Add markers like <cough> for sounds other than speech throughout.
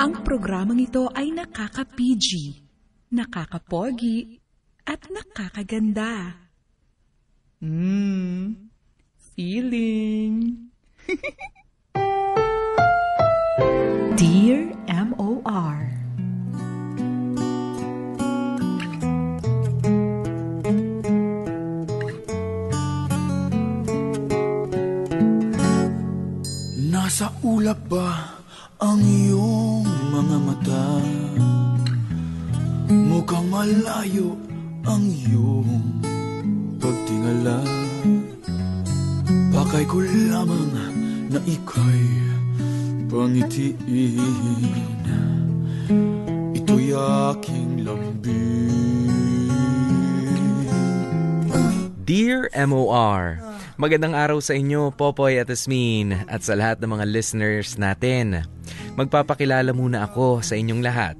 Ang programang ito ay nakaka-PG, nakaka-pogi, at nakakaganda. Mmm, feeling. <laughs> Dear M.O.R. Nasa ulap ba ang iyong mata? Mukhang malayo ang iyong pagtingala Pakay ko lamang na ika'y pangitiin Ito'y aking lambing Dear MOR, magandang araw sa inyo, Popoy at Asmin, at sa lahat ng mga listeners natin. Magpapakilala muna ako sa inyong lahat.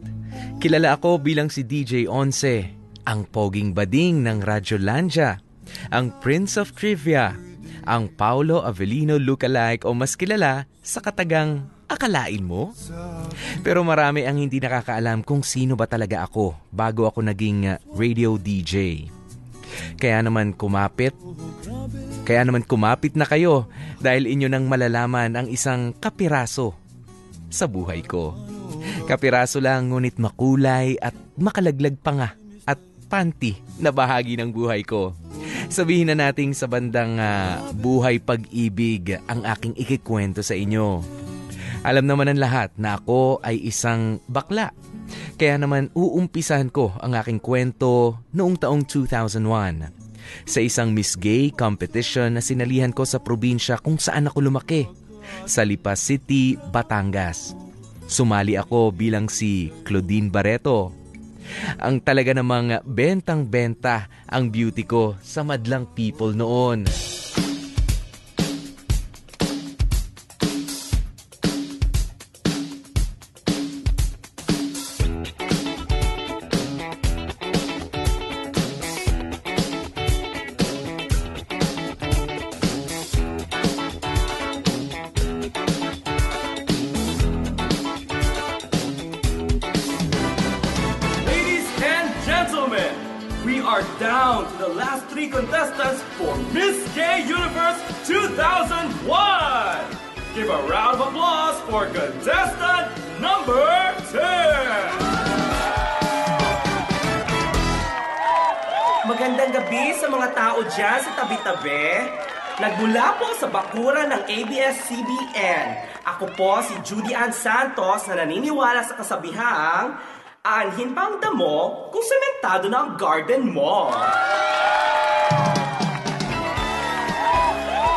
Kilala ako bilang si DJ Once, ang poging bading ng Radyolandia, ang Prince of Trivia, ang Paulo Avellino lookalike o mas kilala sa katagang Akalain mo? Pero marami ang hindi nakakaalam kung sino ba talaga ako bago ako naging uh, radio DJ. Kaya naman kumapit, kaya naman kumapit na kayo dahil inyo nang malalaman ang isang kapiraso sa buhay ko. Kapiraso lang ngunit makulay at makalaglag pa nga at panty na bahagi ng buhay ko. Sabihin na nating sa bandang uh, buhay pag-ibig ang aking ikikwento sa inyo. Alam naman ng lahat na ako ay isang bakla kaya naman uumpisahan ko ang aking kwento noong taong 2001 sa isang Miss Gay competition na sinalihan ko sa probinsya kung saan ako lumaki, sa Lipa City, Batangas. Sumali ako bilang si Claudine Barreto. Ang talaga namang bentang-benta ang beauty ko sa madlang people noon. Ako po si Judy Ann Santos na naniniwala sa kasabihang aanhin pa ang damo kung sementado na ang garden mo.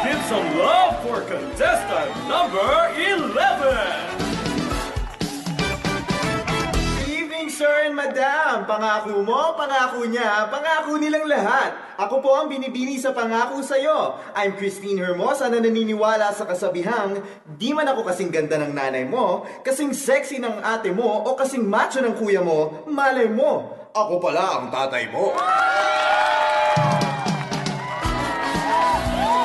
Give some love for contestant number 11. Sir and madam. Pangako mo, pangako niya, pangako nilang lahat. Ako po ang binibini sa pangako sa'yo. I'm Christine Hermosa na naniniwala sa kasabihang, di man ako kasing ganda ng nanay mo, kasing sexy ng ate mo, o kasing macho ng kuya mo, malay mo. Ako pala ang tatay mo.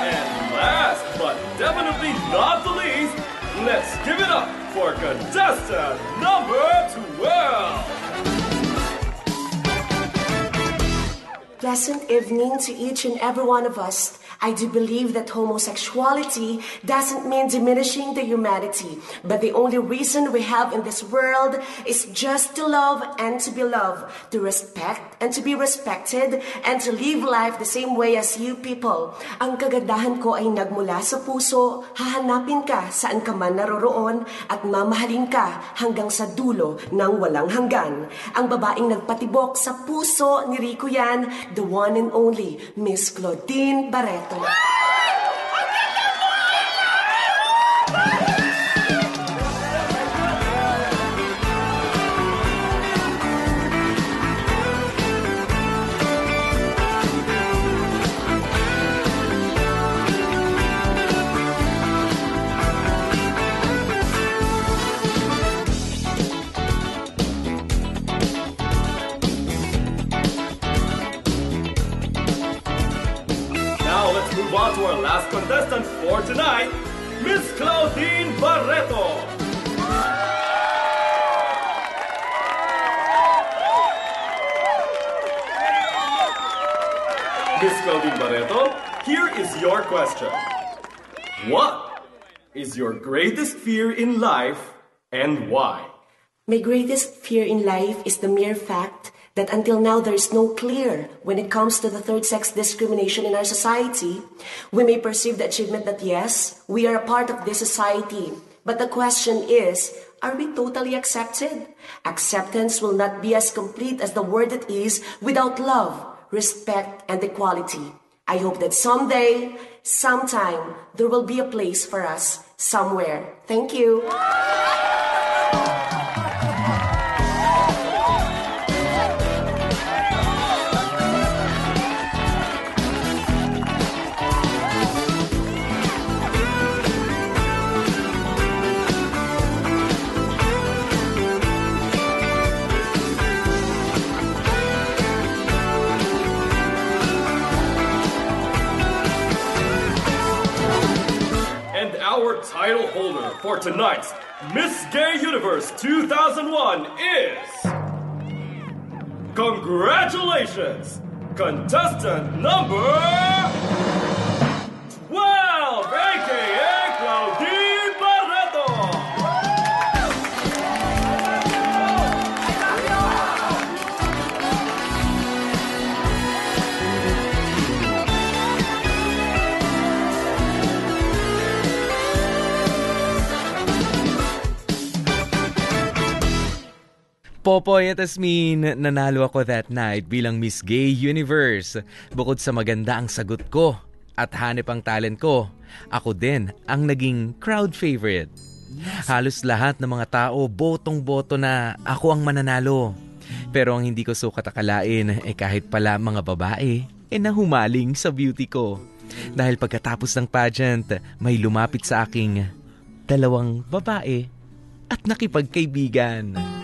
And last but definitely not the least, let's give it up for contestant number 12. Pleasant evening to each and every one of us. I do believe that homosexuality doesn't mean diminishing the humanity, but the only reason we have in this world is just to love and to be loved, to respect and to be respected, and to live life the same way as you people. Ang kagandahan ko ay nagmula sa puso, hahanapin ka saan ka man naroroon, at mamahalin ka hanggang sa dulo ng walang hanggan. Ang babaeng nagpatibok sa puso ni Rico yan, the one and only Miss Claudine Barreto. Now My greatest fear in life is the mere fact that until now there is no clear when it comes to the third sex discrimination in our society. We may perceive the achievement that yes, we are a part of this society. But the question is, are we totally accepted? Acceptance will not be as complete as the word it is without love, respect, and equality. I hope that someday, sometime, there will be a place for us somewhere. Thank you. Title holder for tonight's Miss Gay Universe 2001 is. Congratulations! Contestant number 12, aka Popoy at Asmin, nanalo ako that night bilang Miss Gay Universe. Bukod sa maganda ang sagot ko at hanip ang talent ko, ako din ang naging crowd favorite. Halos lahat ng mga tao botong-boto na ako ang mananalo. Pero ang hindi ko sukat akalain eh kahit pala mga babae eh nahumaling sa beauty ko. Dahil pagkatapos ng pageant, may lumapit sa aking dalawang babae at nakipagkaibigan.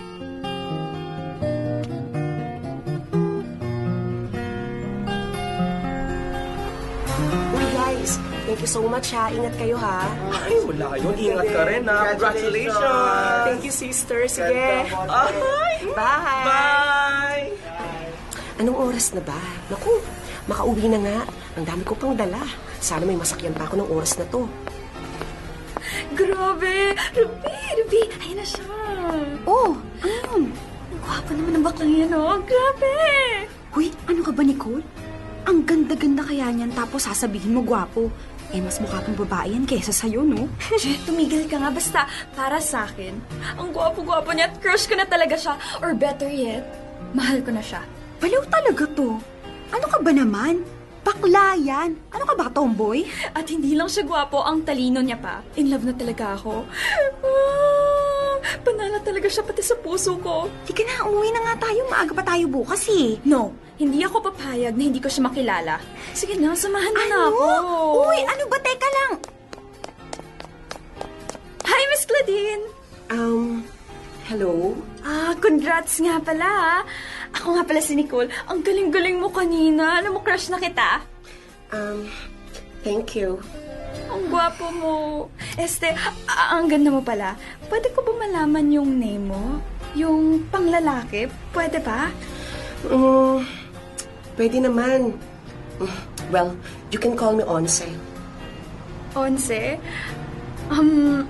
Thank you so much ha. Ingat kayo ha. Ay, wala yun. Ingat ka rin na. Congratulations! Thank you sister. Sige. Ay! Bye. Bye! Anong oras na ba? Naku, makauwi na nga. Ang dami ko pang dala. Sana may masakyan pa ako ng oras na to. Grabe! Ruby! Ruby! Ayun na siya! Oh! Ano yun? Ang gwapo naman ng baklang yan, oh! Grabe! Huy, ano ka ba, Nicole? Ang ganda-ganda kaya niyan tapos sasabihin mo gwapo. Eh, mas mukha pang babae yan kesa sa'yo, no? <laughs> Jet, tumigil ka nga. Basta, para sa akin, ang gwapo-gwapo niya at crush ko na talaga siya. Or better yet, mahal ko na siya. Baliw talaga to. Ano ka ba naman? Bakla yan. Ano ka ba, tomboy? At hindi lang siya gwapo, ang talino niya pa. In love na talaga ako. Ah, panala talaga siya pati sa puso ko. Ka na, umuwi na nga tayo. Maaga pa tayo bukas eh. No, hindi ako papayag na hindi ko siya makilala. Sige na, samahan mo na Ano? ako. Uy, ano ba? Teka lang. Hi, Miss Claudine! Um, hello? Ah, congrats nga pala. ah. Ako nga pala si Nicole. Ang galing-galing mo kanina. Alam mo, crush na kita. Um, thank you. Ang gwapo mo. Este, ang ganda mo pala. Pwede ko ba malaman yung name mo? Yung panglalaki? Pwede ba? Mm, pwede naman. Well, you can call me Onse. Onse? Um,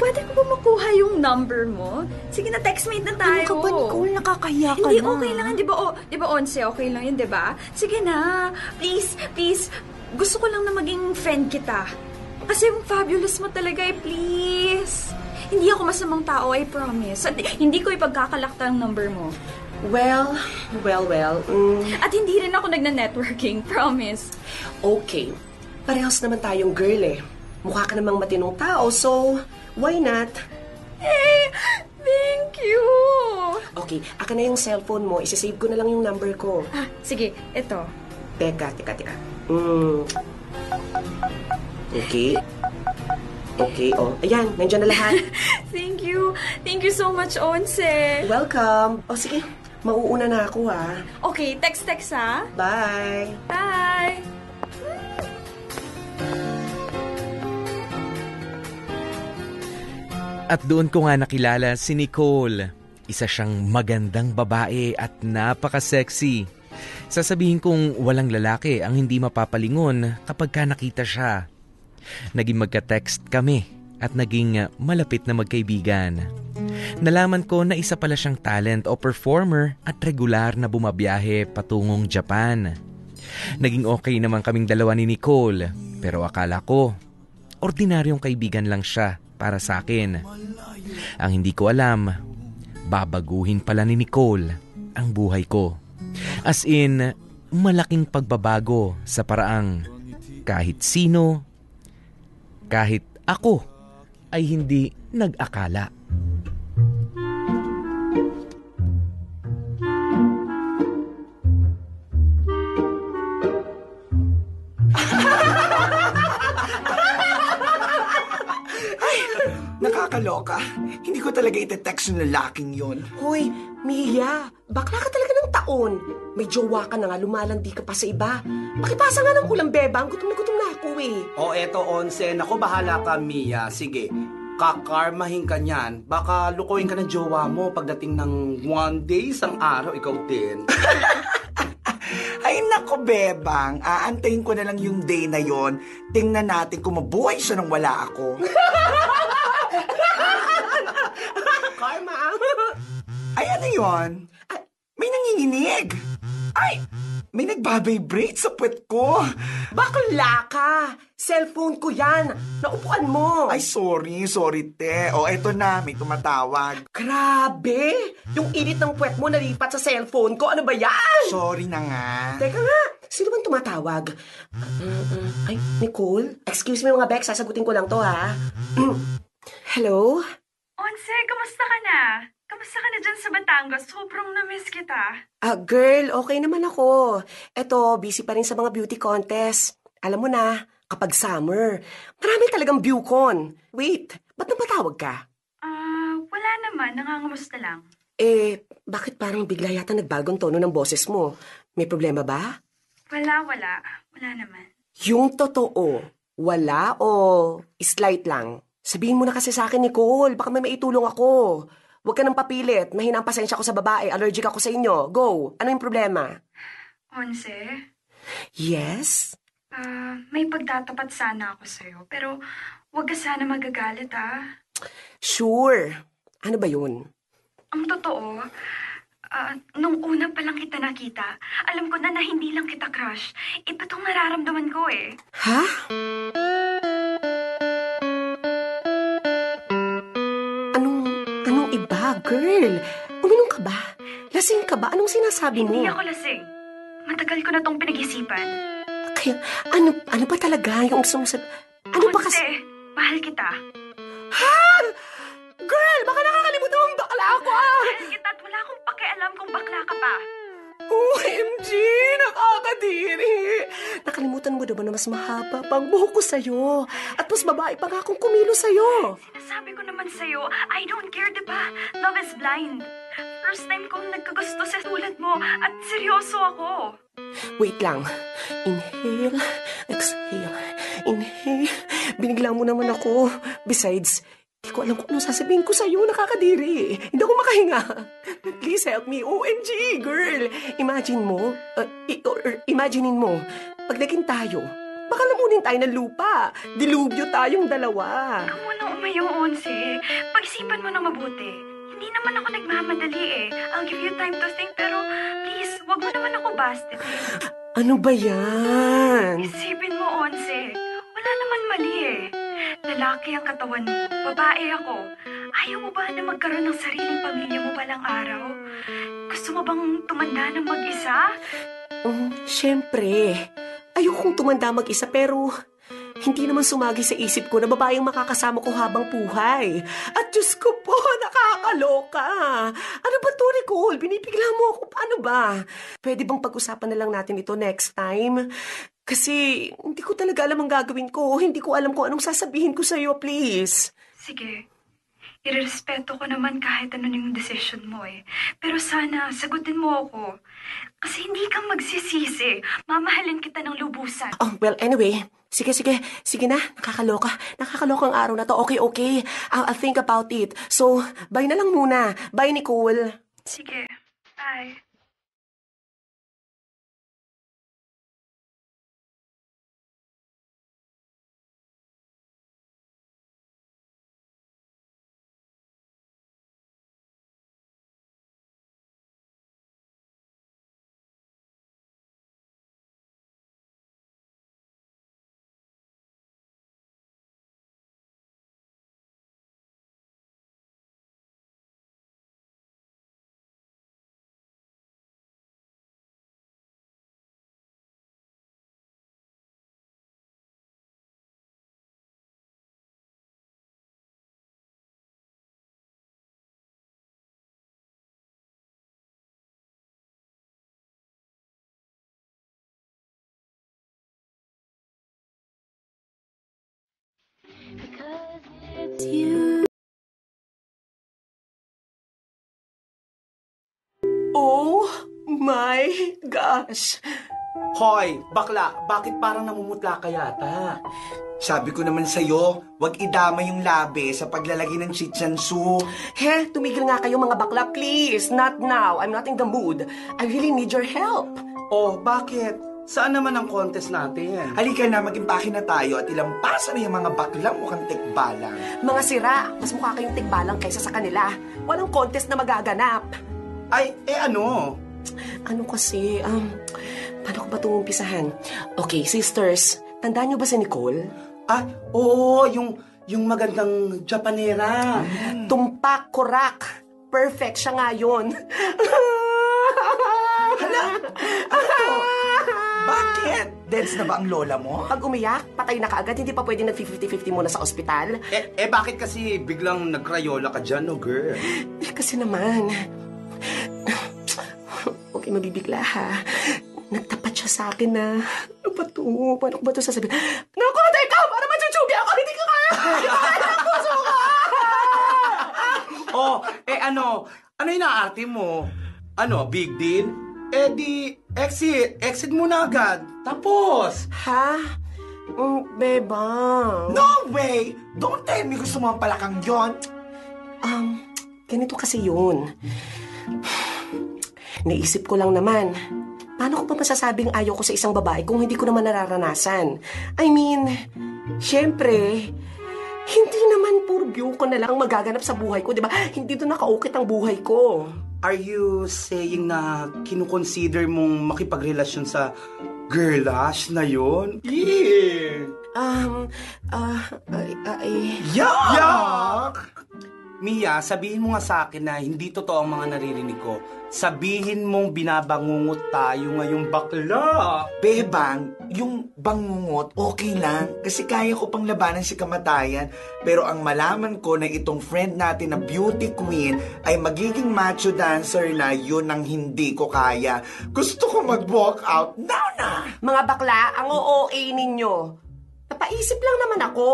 pwede ko ba makuha yung number mo? Sige na, textmate na tayo. Ano ka ba, Nicole? Nakakahiya ka Hindi, na. okay lang. Di ba, oh, di ba, Onse, okay lang yun, di ba? Sige na. Please, please. Gusto ko lang na maging friend kita. Kasi yung fabulous mo talaga eh, please. Hindi ako masamang tao, I promise. At hindi ko ipagkakalakta ang number mo. Well, well, well. Mm, At hindi rin ako nagna-networking, <laughs> promise. okay. Parehas naman tayong girl eh. Mukha ka namang matinong tao, so why not? Hey, thank you. Okay, akin na yung cellphone mo. Isisave ko na lang yung number ko. Ah, sige, ito. Teka, teka, teka. Mm. Okay. Okay, oh. Ayan, nandyan na lahat. <laughs> Thank you. Thank you so much, Onse. Welcome. O sige, mauuna na ako ha. Okay, text-text ha. Bye. Bye. At doon ko nga nakilala si Nicole. Isa siyang magandang babae at napaka-sexy. Sasabihin kong walang lalaki ang hindi mapapalingon kapag ka nakita siya. Naging magka-text kami at naging malapit na magkaibigan. Nalaman ko na isa pala siyang talent o performer at regular na bumabiyahe patungong Japan. Naging okay naman kaming dalawa ni Nicole pero akala ko, ordinaryong kaibigan lang siya para sa akin. Ang hindi ko alam, babaguhin pala ni Nicole ang buhay ko. As in, malaking pagbabago sa paraang kahit sino, kahit ako ay hindi nag-akala. Nakakaloka. Hindi ko talaga ite-text yung lalaking yun. Hoy, Mia, bakla ka talaga ng taon. May jowa ka na nga, lumalandi ka pa sa iba. Pakipasa nga ng ulam, bebang. Gutom na gutom na ako eh. O eto, Onsen. Ako bahala ka, Mia. Sige, kakarmahin ka niyan. Baka lukuin ka ng jowa mo pagdating ng one day, isang araw, ikaw din. <laughs> Ay nako, Bebang. Aantayin ko na lang yung day na yon. Tingnan natin kung mabuhay siya nang wala ako. <laughs> Ay, ano yon? May nanginginig. Ay, may nagbabibrate sa puwet ko. Bakla ka! Cellphone ko yan! Naupuan mo! Ay, sorry, sorry, te. O, eto na, may tumatawag. Grabe! Yung init ng puwet mo nalipat sa cellphone ko. Ano ba yan? Sorry na nga. Teka nga, sino bang tumatawag? Mm, mm. Ay, Nicole? Excuse me mga Bex, sasagutin ko lang to ha. <clears throat> Hello? Onse, kamusta ka na? Kamusta ka na dyan sa Batangas? Sobrang na-miss kita. Ah, girl, okay naman ako. Eto, busy pa rin sa mga beauty contest. Alam mo na, kapag summer, marami talagang viewcon. Wait, ba't napatawag ka? Ah, wala naman. Nangangamusta lang. Eh, bakit parang bigla yata nagbagong tono ng boses mo? May problema ba? Wala, wala. Wala naman. Yung totoo, wala o slight lang? Sabihin mo na kasi sa akin, Nicole. Baka may maitulong ako. Huwag ka nang papilit. Mahina ang pasensya ko sa babae. Allergic ako sa inyo. Go. Ano yung problema? Onse, Yes? ah, may pagtatapat sana ako sa'yo. Pero huwag ka sana magagalit, ah. Sure. Ano ba yun? Ang totoo, ah, nung una pa lang kita nakita, alam ko na na hindi lang kita crush. Iba tong nararamdaman ko eh. Ha? Girl? Uminom ka ba? Lasing ka ba? Anong sinasabi mo? Hindi ako lasing. Matagal ko na tong pinag-isipan. Kaya, ano, ano ba talaga yung gusto mo sab... Ano ba kasi... Mahal kita. Ha? Girl, baka nakakalimutan mong bakla ako ah! Mahal kita at wala akong pakialam kung bakla ka pa. OMG! Nakakadiri! Nakalimutan mo diba na mas mahaba pang buhok ko sa'yo? At mas babae pa nga akong kumilo sa'yo. Nasabi ko naman sa'yo, Love is blind. First time kong nagkagusto sa tulad mo at seryoso ako. Wait lang. Inhale, exhale, inhale. Binigla mo naman ako. Besides, hindi ko alam kung ano sasabihin ko sa'yo. Nakakadiri. Hindi ako makahinga. Please help me. OMG, girl. Imagine mo, uh, i- or, imaginein mo, pag naging tayo, baka lamunin tayo ng lupa. Dilubyo tayong dalawa. Ikaw muna umayo, Onse. Pag-isipan mo na mabuti. Naman ako nagmamadali eh. I'll give you time to think pero please, wag mo naman ako busted eh. Ano ba yan? Isipin mo, Onse. Wala naman mali eh. Lalaki ang katawan mo, babae ako. Ayaw mo ba na magkaroon ng sariling pamilya mo balang araw? Gusto mo bang tumanda ng mag-isa? Um, Siyempre. Ayokong tumanda mag-isa pero hindi naman sumagi sa isip ko na babaeng makakasama ko habang buhay. At Diyos ko po, <laughs> nakakaloka. Ano ba to, Nicole? Binibigla mo ako. Paano ba? Pwede bang pag-usapan na lang natin ito next time? Kasi hindi ko talaga alam ang gagawin ko. Hindi ko alam kung anong sasabihin ko sa'yo, please. Sige. Irerespeto ko naman kahit ano yung decision mo eh. Pero sana, sagutin mo ako. Kasi hindi ka magsisisi. Mamahalin kita ng lubusan. Oh, well, anyway. Sige, sige. Sige na. Nakakaloka. Nakakaloka ang araw na to. Okay, okay. I'll, I'll think about it. So, bye na lang muna. Bye, Nicole. Sige. Bye. Oh my gosh! Hoy, bakla, bakit parang namumutla ka yata? Sabi ko naman sa'yo, wag idama yung labi sa paglalagay ng chichansu. He, tumigil nga kayo mga bakla, please. Not now. I'm not in the mood. I really need your help. Oh, bakit? Saan naman ang contest natin? Halika na, mag-impake na tayo at ilampasan na yung mga baklang mukhang tikbalang. Mga sira, mas mukha kayong tigbalang kaysa sa kanila. Walang contest na magaganap. Ay, eh ano? Ano kasi, um, paano ko ba itong umpisahan? Okay, sisters, tandaan niyo ba si Nicole? Ah, oo, yung, yung magandang Japanera. Tumpak, kurak. Perfect siya nga yun. <laughs> Hala, ano to? Bakit? Deads na ba ang lola mo? Pag umiyak, patay na kaagad, hindi pa pwede nag-50-50 muna sa ospital. Eh, eh bakit kasi biglang nagkrayola ka dyan, no girl? Eh, kasi naman, huwag kayo mabibigla ha. Nagtapat siya sa akin na, ano ba to? Paano ko ba to sasabihin? Naku, teka! Para machuchubi ako! Hindi ko kaya! Hindi ko kaya ang puso ko! <laughs> oh, eh ano? Ano yung naarte mo? Ano, big deal? Eh di, exit. Exit muna agad. Tapos. Ha? Mm, bebang. No way! Don't tell me gusto mo ang palakang yon. Um, ganito kasi yun. Naisip ko lang naman, paano ko pa masasabing ayaw ko sa isang babae kung hindi ko naman nararanasan? I mean, syempre, hindi naman puro ko na lang ang magaganap sa buhay ko, di ba? Hindi doon nakaukit ang buhay ko. Are you saying na kinukonsider mong makipagrelasyon sa girlash na yon? Yeah! Um, ah, ay, ay, Yuck! Yuck! Mia, sabihin mo nga sa akin na hindi totoo ang mga naririnig ko. Sabihin mong binabangungot tayo ngayong bakla. Bebang, yung bangungot, okay lang. Kasi kaya ko pang labanan si kamatayan. Pero ang malaman ko na itong friend natin na beauty queen ay magiging macho dancer na yun ang hindi ko kaya. Gusto ko mag-walk out now na! mga bakla, ang OOA ninyo. Napaisip lang naman ako.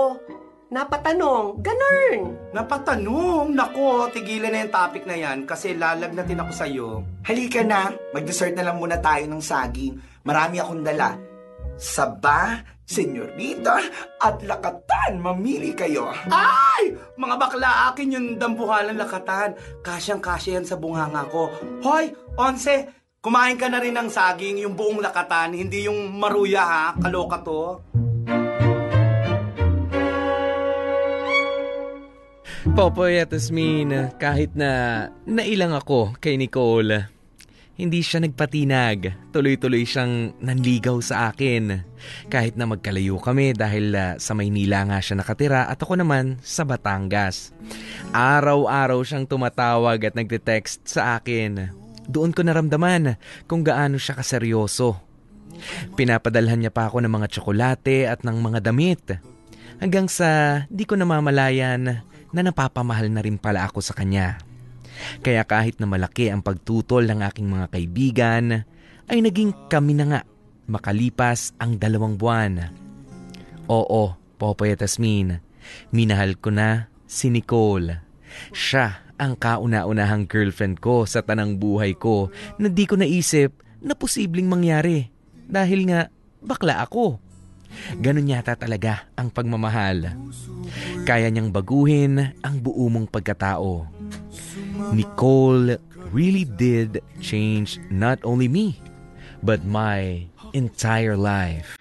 Napatanong, ganun. Napatanong. Nako, tigilan na yung topic na yan kasi lalagnatin ako sa'yo. Halika na, mag-dessert na lang muna tayo ng saging. Marami akong dala. Saba, senyorita, at lakatan, mamili kayo. Ay! Mga bakla, akin yung dambuhalang lakatan. Kasyang-kasya yan sa bunganga ko. Hoy, Onse, kumain ka na rin ng saging, yung buong lakatan, hindi yung maruya ha, kaloka to. Popoy at Asmin, kahit na nailang ako kay Nicole, hindi siya nagpatinag. Tuloy-tuloy siyang nanligaw sa akin. Kahit na magkalayo kami dahil ah, sa Maynila nga siya nakatira at ako naman sa Batangas. Araw-araw siyang tumatawag at nagte-text sa akin. Doon ko naramdaman kung gaano siya kaseryoso. Pinapadalhan niya pa ako ng mga tsokolate at ng mga damit. Hanggang sa di ko namamalayan na napapamahal na rin pala ako sa kanya. Kaya kahit na malaki ang pagtutol ng aking mga kaibigan, ay naging kami na nga makalipas ang dalawang buwan. Oo, Popoy at Asmin, minahal ko na si Nicole. Siya ang kauna-unahang girlfriend ko sa tanang buhay ko na di ko naisip na posibleng mangyari dahil nga bakla ako. Ganun yata talaga ang pagmamahal. Kaya niyang baguhin ang buo mong pagkatao. Nicole really did change not only me, but my entire life.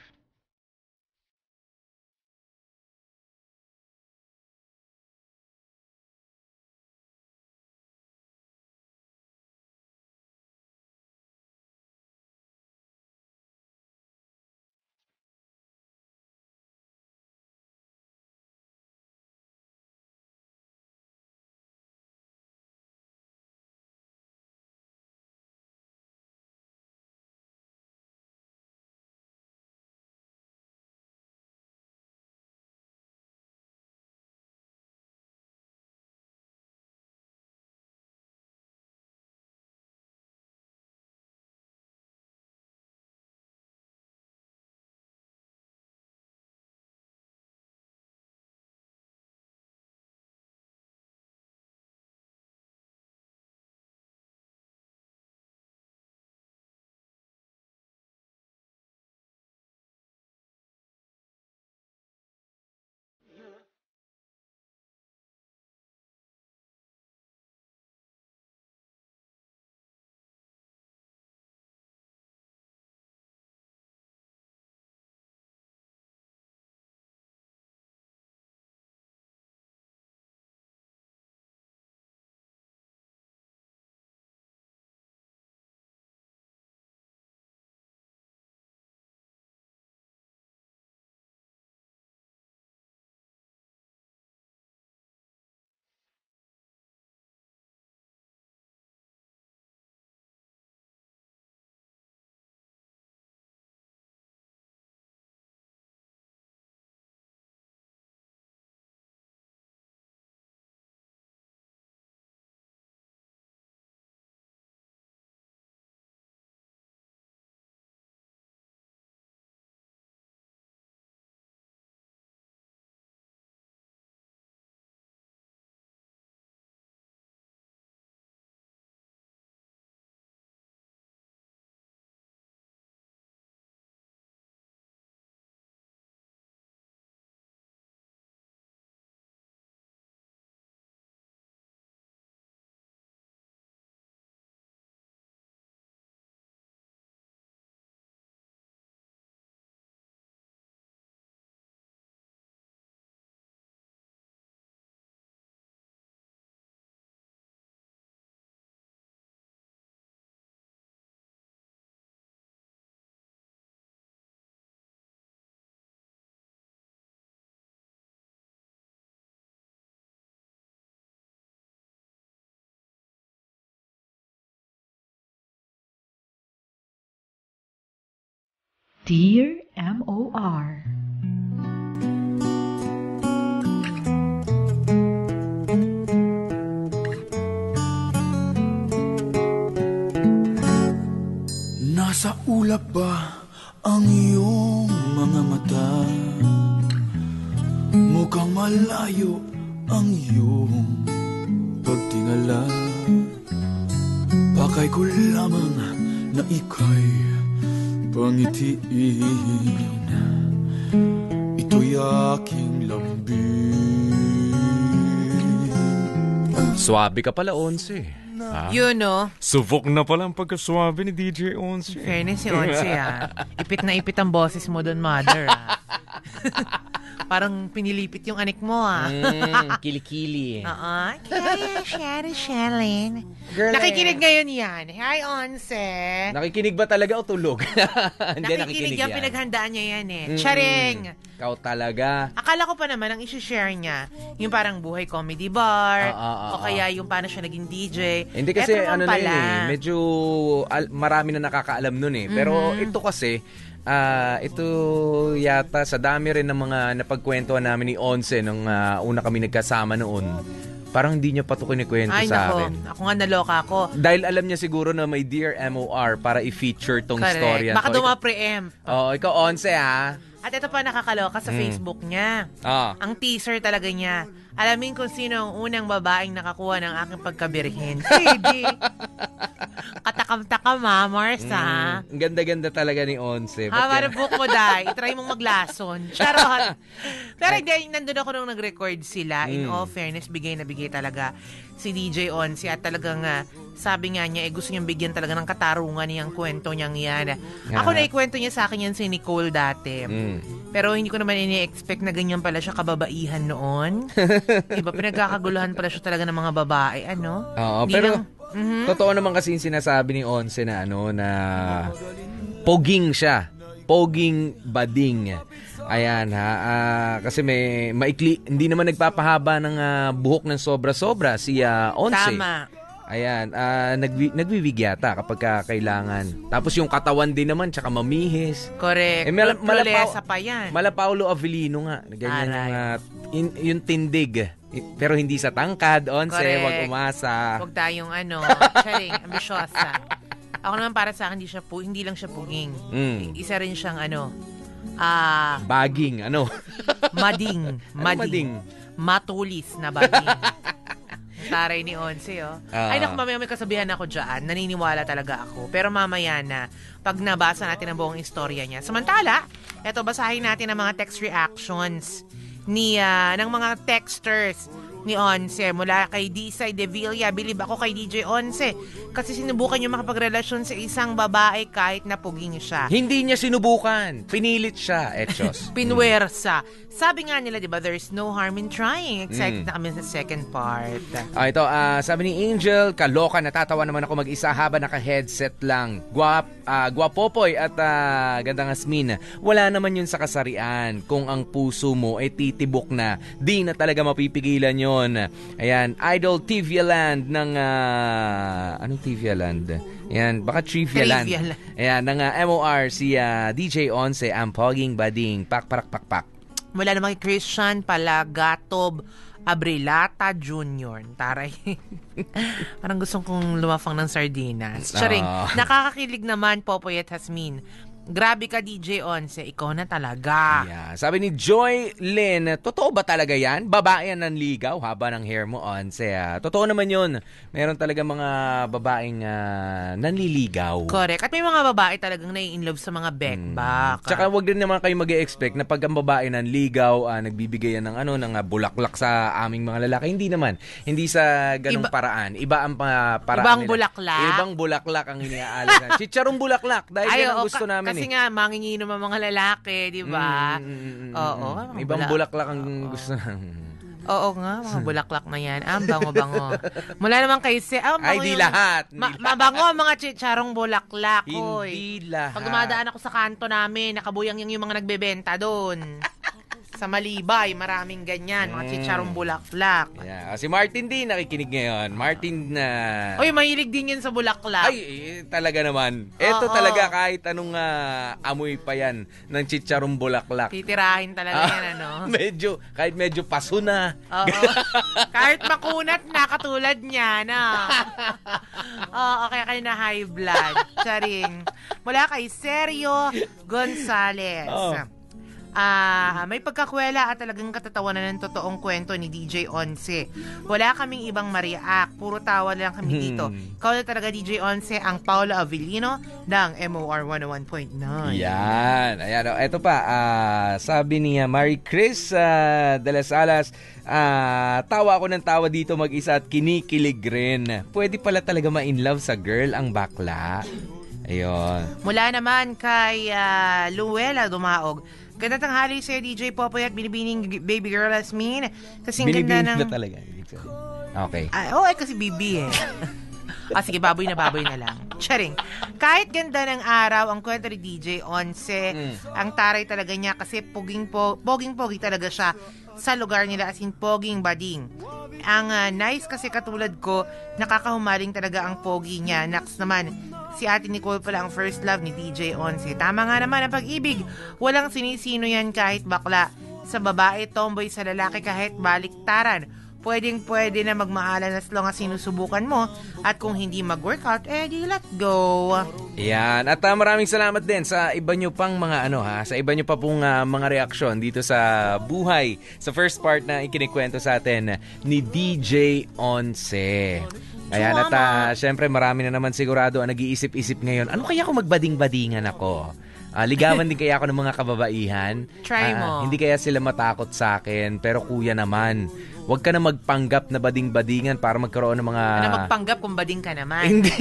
Dear M.O.R. Nasa ulap ba ang iyong mga mata? Mukhang malayo ang iyong pagtingala Pakay ko lamang na ika'y pangitiin Ito'y aking lambing Swabe ka pala, Onse. Ah. Yun, no? Subok na pala ang pagkaswabe ni DJ Onse. Fairness si Onse, ah. <laughs> Ipit na ipit ang boses mo doon, mother, ah. <laughs> Parang pinilipit yung anik mo, ah. Mm, <laughs> kilikili. Oo. Kaya, Sherry Sherlyn. Girl, Nakikinig ngayon yan. Hi, Onse. Nakikinig ba talaga o tulog? <laughs> Hindi, Nakikinig yan. Pinaghandaan niya yan, eh. Mm. Charing! Ikaw talaga. Akala ko pa naman, ang isi-share niya, yung parang buhay comedy bar, Ah, ah, ah, o kaya yung paano siya naging DJ. Hindi kasi Eto ano na yun eh, medyo al- marami na nakakaalam nun eh. Pero Mhm. ito kasi, ah ito yata sa dami rin ng mga napagkwentuhan namin ni Onse nung ah, una kami nagkasama noon. Parang hindi niya pa ito kinikwento Ay, sa nako. akin. Ako nga naloka ako. Dahil alam niya siguro na may Dear MOR para i-feature tong Correct. storya. Baka to. dumapre-empt. Oo, ikaw Onse ha. At ito pa nakakaloka sa Mm. Facebook niya. Ah. Ang teaser talaga niya. Alamin kung sino ang unang babaeng nakakuha ng aking pagkabirhen. Hindi. <laughs> Katakam-takam ha, Mars ha. Mm, ganda-ganda talaga ni Onse. Ha, Ba't para yan? book mo dai. Try mong maglason. <laughs> Charot. Pero hindi, nandun ako nung nag-record sila. In Mm. all fairness, bigay na bigay talaga si DJ Onsi at talagang ah, sabi nga niya, eh, gusto niyang bigyan talaga ng katarungan niyang kwento niyang yan. Ako Ah. na ikwento niya sa akin yan si Nicole dati. Mm. Pero hindi ko naman ini-expect na ganyan pala siya kababaihan noon. <laughs> diba, pinagkakaguluhan pala siya talaga ng mga babae, ano? Oo, Hindi pero lang- Mhm. totoo naman kasi yung sinasabi ni Onse na ano na poging siya. Poging bading. Ayan ha. Ah, kasi may maikli, hindi naman nagpapahaba ng ah, buhok ng sobra-sobra si ah, Onse. Tama. Ayan, ah, nagwi- nagwibig yata kapag ka kailangan. Tapos yung katawan din naman, tsaka mamihis. Correct. Eh, mala- Pro- prolesa malapaw- pa yan. Mala Paulo Avellino nga. Ganyan Aray. yung, ah, in- yung tindig. Pero hindi sa tangkad, Onse, Correct. wag umasa. Huwag tayong ano, <laughs> charing, ambisyosa. Ako naman para sa akin, hindi, siya pu- hindi lang siya puging. Mm. Isa rin siyang ano, ah, Baging, ano? mading. <laughs> Ano Mading. mading? Matulis na bading. <laughs> Taray ni Onse, oh. Ah. Ay, naku, mamaya may kasabihan ako dyan. Naniniwala talaga ako. Pero mamaya na, pag nabasa natin ang buong istorya niya. Samantala, eto, basahin natin ang mga text reactions ni, ah, ng mga texters ni Onse mula kay Disay De Villa. Bilib ako kay DJ Onse kasi sinubukan niya makapagrelasyon sa isang babae kahit na puging siya. Hindi niya sinubukan. Pinilit siya, Etchos. <laughs> Pinwersa. Sabi nga nila, di ba, there's no harm in trying. Mm. Excited na kami sa second part. Ah, ito, ah, sabi ni Angel, kaloka, natatawa naman ako mag-isa habang naka-headset lang. Guwap, ah, guwapopoy at ah, gandang asmin. Wala naman yun sa kasarian. Kung ang puso mo ay titibok na, di na talaga mapipigilan yon. Ayan, Idol Trivia Land ng, ah, anong Trivia Land? Ayan, baka Trivia Land. Trivia. Ayan, ng ah, MOR, si ah, DJ Onse, ang poging bading, pak, pak, pak, pak. Mula naman kay Christian Palagatob Abrilata Jr. Taray. <laughs> Parang gustong kong lumafang ng sardinas. Charing, Ah. nakakakilig naman, Popoy at Hasmin. Grabe ka, DJ Onse. Ikaw na talaga. Yeah. Sabi ni Joy Lynn, totoo ba talaga yan? Babae ang nanligaw haba ng hair mo on. Saya. Totoo naman yun. Meron talaga mga babaeng ah, nanliligaw. Correct. At may mga babae talagang nai-in love sa mga back-back. Tsaka wag din naman kayo mag expect na pag ang babae nanligaw, ah, nagbibigay yan ng ano ng ah, bulaklak sa aming mga lalaki. Hindi naman. Hindi sa ganung Iba- paraan. Iba ang ah, paraan Ibang nila. bulaklak? Ibang bulaklak ang iniaalala. <laughs> Chicharong bulaklak dahil Ay, yan ang oo, gusto ka- namin Kasi eh. nga, manginginom ang mga lalaki, di ba? Oo. mga Ibang bula- bulaklak ang gusto namin. <laughs> Oo nga, mga bulaklak na yan. Ah, ang bango-bango. Mula naman kay si... Ah, Ay, bango di yung- lahat. Ma- mabango ang mga chicharong bulaklak. Hoy. Hindi lahat. Pag dumadaan ako sa kanto namin, nakabuyang yung, yung mga nagbebenta doon. Sa Malibay, maraming ganyan. Mga Mm. chicharong bulaklak. Yeah. Si Martin din nakikinig ngayon. Martin na... Oy, mahilig din yun sa bulaklak. Ay, eh, talaga naman. Ito Oo. talaga kahit anong ah, amoy pa yan ng chicharong bulaklak. Titirahin talaga yan, ano? <laughs> medyo, kahit medyo paso na. Oo. <laughs> Kahit makunat na katulad niya, na. <laughs> Oo, kaya kayo na high blood. Charing. Mula kay Sergio Gonzales. Oh. Ah, may pagkakwela at talagang katatawanan ng totoong kwento ni DJ Once. Wala kaming ibang mariaak, puro tawa lang kami dito. Hmm. Ikaw na talaga DJ Once, ang Paolo Avellino ng MOR 101.9. Yan. Ayan. oh. Ito pa, ah, sabi ni ah, Marie Chris ah, de las Alas, ah, tawa ako ng tawa dito mag-isa at kinikilig rin. Pwede pala talaga ma-in love sa girl ang bakla. Ayun. Mula naman kay ah, Luella Dumaog. Ganda tanghali sa'yo, DJ Popoy at binibining baby girl Asmin. Kasing Binibini ganda ng... talaga. Okay. Ah, oh, ay kasi bibi eh. <laughs> ah, sige, baboy na baboy na lang. Charing. Kahit ganda ng araw, ang kwento ni DJ Once, ang taray talaga niya kasi poging po, poging pogi talaga siya sa lugar nila as in poging bading. Ang ah, nice kasi katulad ko, nakakahumaling talaga ang pogi niya. Next naman, si Ate Nicole pala ang first love ni DJ Once. Tama nga naman ang pag-ibig. Walang sinisino yan kahit bakla. Sa babae, tomboy sa lalaki kahit baliktaran pwedeng pwede na magmaalan as long as sinusubukan mo at kung hindi mag-workout, eh di let go. Yan. At ah, maraming salamat din sa iba nyo pang mga ano ha, sa iba nyo pa pong ah, mga reaksyon dito sa buhay. Sa first part na ikinikwento sa atin ni DJ Once. Ayan, at ah, syempre marami na naman sigurado ang nag-iisip-isip ngayon, ano kaya kung magbading-badingan ako? Ah, ligawan din kaya ako ng mga kababaihan. <laughs> Try mo. hindi kaya sila matakot sa akin, pero kuya naman, huwag ka na magpanggap na bading-badingan para magkaroon ng mga... Ano magpanggap kung bading ka naman? Ah. <laughs> Hindi.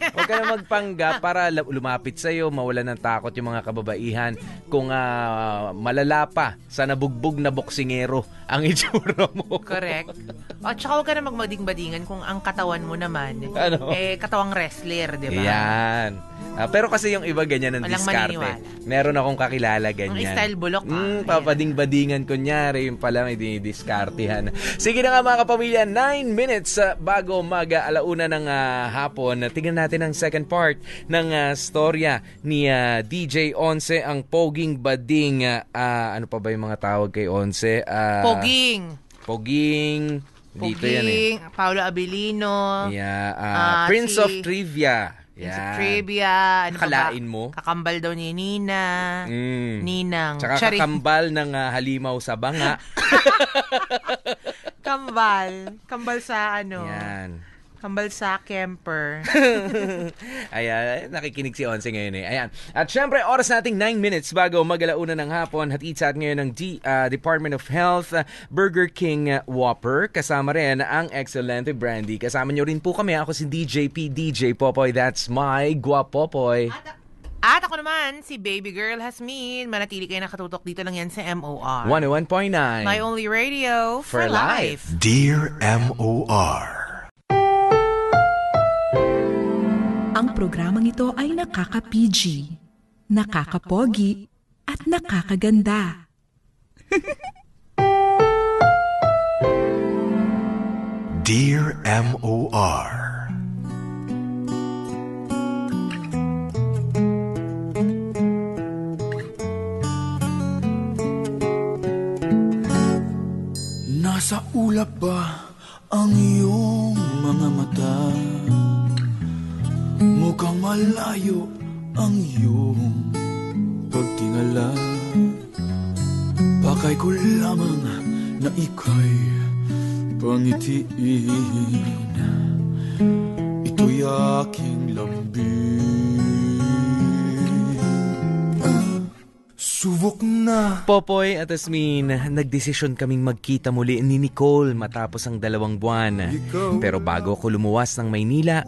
Huwag ka na magpanggap para lumapit sa'yo, mawalan ng takot yung mga kababaihan. Kung ah, malala pa sa nabugbog na boksingero ang <laughs> itsura mo. Correct. At saka huwag ka na magmading-badingan kung ang katawan mo naman, Ano? eh, katawang wrestler, di ba? Yan. Ah, pero kasi yung iba ganyan Walang diskarte. maniniwala. Meron akong kakilala ganyan. Ang style bulok, ah. Mm, papading-badingan kunyari, yung pala may diskartehan. Sige na nga mga kapamilya, 9 minutes ah, bago mag ah, alauna ng ah, hapon. Tingnan natin ang second part ng ah, storya ni ah, DJ Once, ang poging bading. ah, ah, ano pa ba yung mga tawag kay Once? Ah, Poging. Poging. Dito yan eh. Poging, Paolo Abilino. Yeah, ah, Ah, Prince si- of Trivia. Of Yan. Trivia. Ano ba? Kalain mo? Kakambal daw ni Nina. Mm. Ninang. Tsaka Charing. kakambal ng ah, halimaw sa banga. <laughs> Kambal. Kambal sa ano? Yan. Kambal sa camper. <laughs> Ayan, nakikinig si Onse ngayon eh. Ayan. At syempre, oras nating 9 minutes bago magalauna ng hapon. Hatid sa atin ngayon ng D- ah, Department of Health uh, Burger King uh, Whopper. Kasama rin ang Excelente Brandy. Kasama nyo rin po kami. Ako si DJP DJ Popoy. That's my Guapopoy. At ako naman, si Baby Girl Hasmin. Manatili kayo nakatutok dito lang yan sa MOR. 101.9. My only radio for, For life. life. Dear M.O.R. Ang programang ito ay nakaka-PG, nakaka-pogi, at nakakaganda. Dear M.O.R. Nasa ulap ba ang iyong mga mata? Mukhang malayo ang iyong pagtingala. Pakay ko lamang na ika'y pangitiin. Ito'y aking lambing Subok na Popoy at Asmin, nagdesisyon kaming magkita muli ni Nicole matapos ang dalawang buwan. Pero bago ako lumuwas ng Maynila,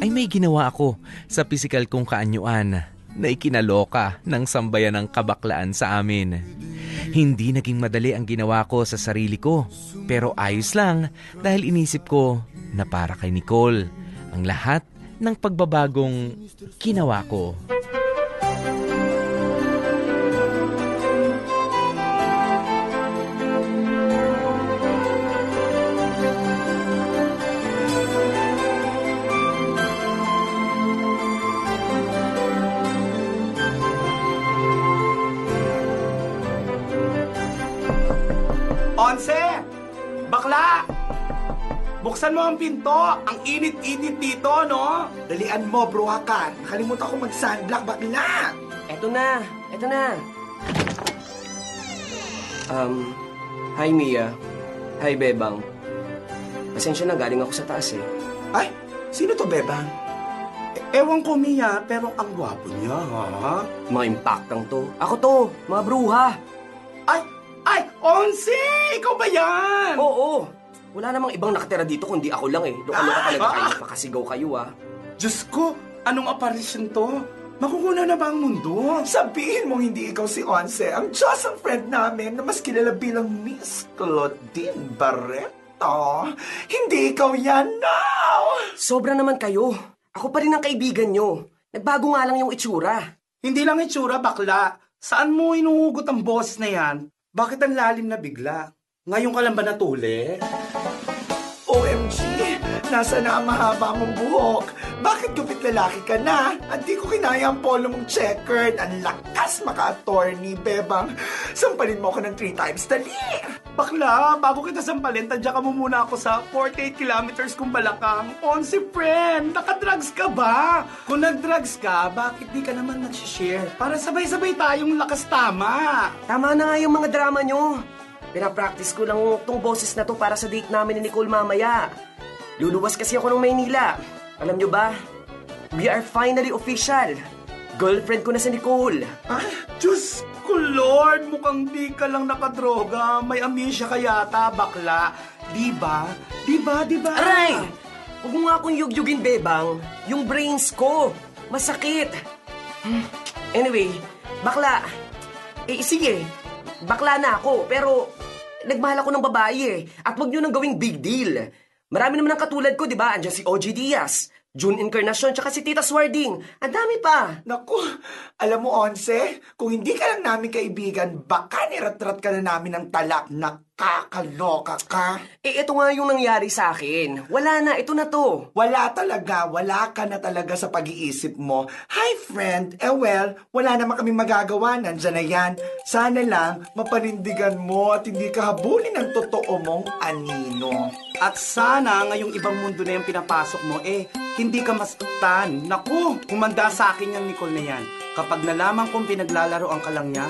ay may ginawa ako sa pisikal kong kaanyuan na ikinaloka ng sambayan ng kabaklaan sa amin. Hindi naging madali ang ginawa ko sa sarili ko, pero ayos lang dahil inisip ko na para kay Nicole ang lahat ng pagbabagong ginawa ko. Onse! Bakla! Buksan mo ang pinto! Ang init-init dito, no? Dalian mo, bruhakan. Nakalimutan ko mag-sunblock, bakla! Eto na, eto na. Um, hi Mia. Hi Bebang. Pasensya na, galing ako sa taas eh. Ay, sino to, Bebang? E- ewan ko, Mia, pero ang gwapo niya, ha? Mga impactang to. Ako to, mga bruha. Ay, Onse! Ikaw ba yan? Oo, wala namang ibang nakatira dito kundi ako lang eh. Loka-loka talaga Ah! kayo, pakasigaw kayo ah. Diyos ko, anong apparition to? Makukuha na ba ang mundo? Sabihin mong hindi ikaw si Onse, ang Diyos ang friend namin na mas kilala bilang Miss Claudine Barreto. Hindi ikaw yan now! Sobra naman kayo. Ako pa rin ang kaibigan nyo. Nagbago nga lang yung itsura. Hindi lang itsura, bakla. Saan mo inuhugot ang boss na yan? Bakit ang lalim na bigla? Ngayon ka lang ba natuli? OMG! Nasa na ang mahaba mong buhok? Bakit gupit lalaki ka na? At di ko kinaya ang polo mong checkered. Ang lakas maka-attorney, bebang. Sampalin mo ako ng three times dali. Bakla, bago kita sampalin, tadya ka mo muna ako sa 48 kilometers kung balakang. Onsi friend, nakadrugs ka ba? Kung nagdrugs ka, bakit di ka naman nag-share? Para sabay-sabay tayong lakas tama. Tama na nga yung mga drama nyo. Pinapractice ko lang tong boses na to para sa date namin ni Nicole mamaya. Luluwas kasi ako ng Maynila. Alam nyo ba? We are finally official. Girlfriend ko na si Nicole. Ay, Diyos ko, Lord, mukhang di ka lang nakadroga. May amnesia ka yata, bakla. Di ba? Di ba, di ba? Aray! Huwag mo nga akong yugyugin, bebang. Yung brains ko. Masakit. Hmm. Anyway, bakla. Eh, sige. Bakla na ako, pero nagmahal ako ng babae eh. At huwag nyo nang gawing big deal. Marami naman ang katulad ko, di ba? Andiyan si OG Diaz, June Encarnacion, tsaka si Tita Swarding. Ang dami pa. Naku, alam mo, Onse, kung hindi ka lang namin kaibigan, baka niratrat ka na namin ng talak. Nakakaloka ka. Eh, ito nga yung nangyari sa akin. Wala na, ito na to. Wala talaga, wala ka na talaga sa pag-iisip mo. Hi, friend. Eh well, wala naman kami magagawa. Nandyan na yan. Sana lang, mapanindigan mo at hindi ka habulin ng totoo mong anino. At sana, ngayong ibang mundo na yung pinapasok mo, eh, hindi ka masaktan. Naku, kumanda sa akin yung Nicole na yan. Kapag nalaman kong pinaglalaro ang kalang niya,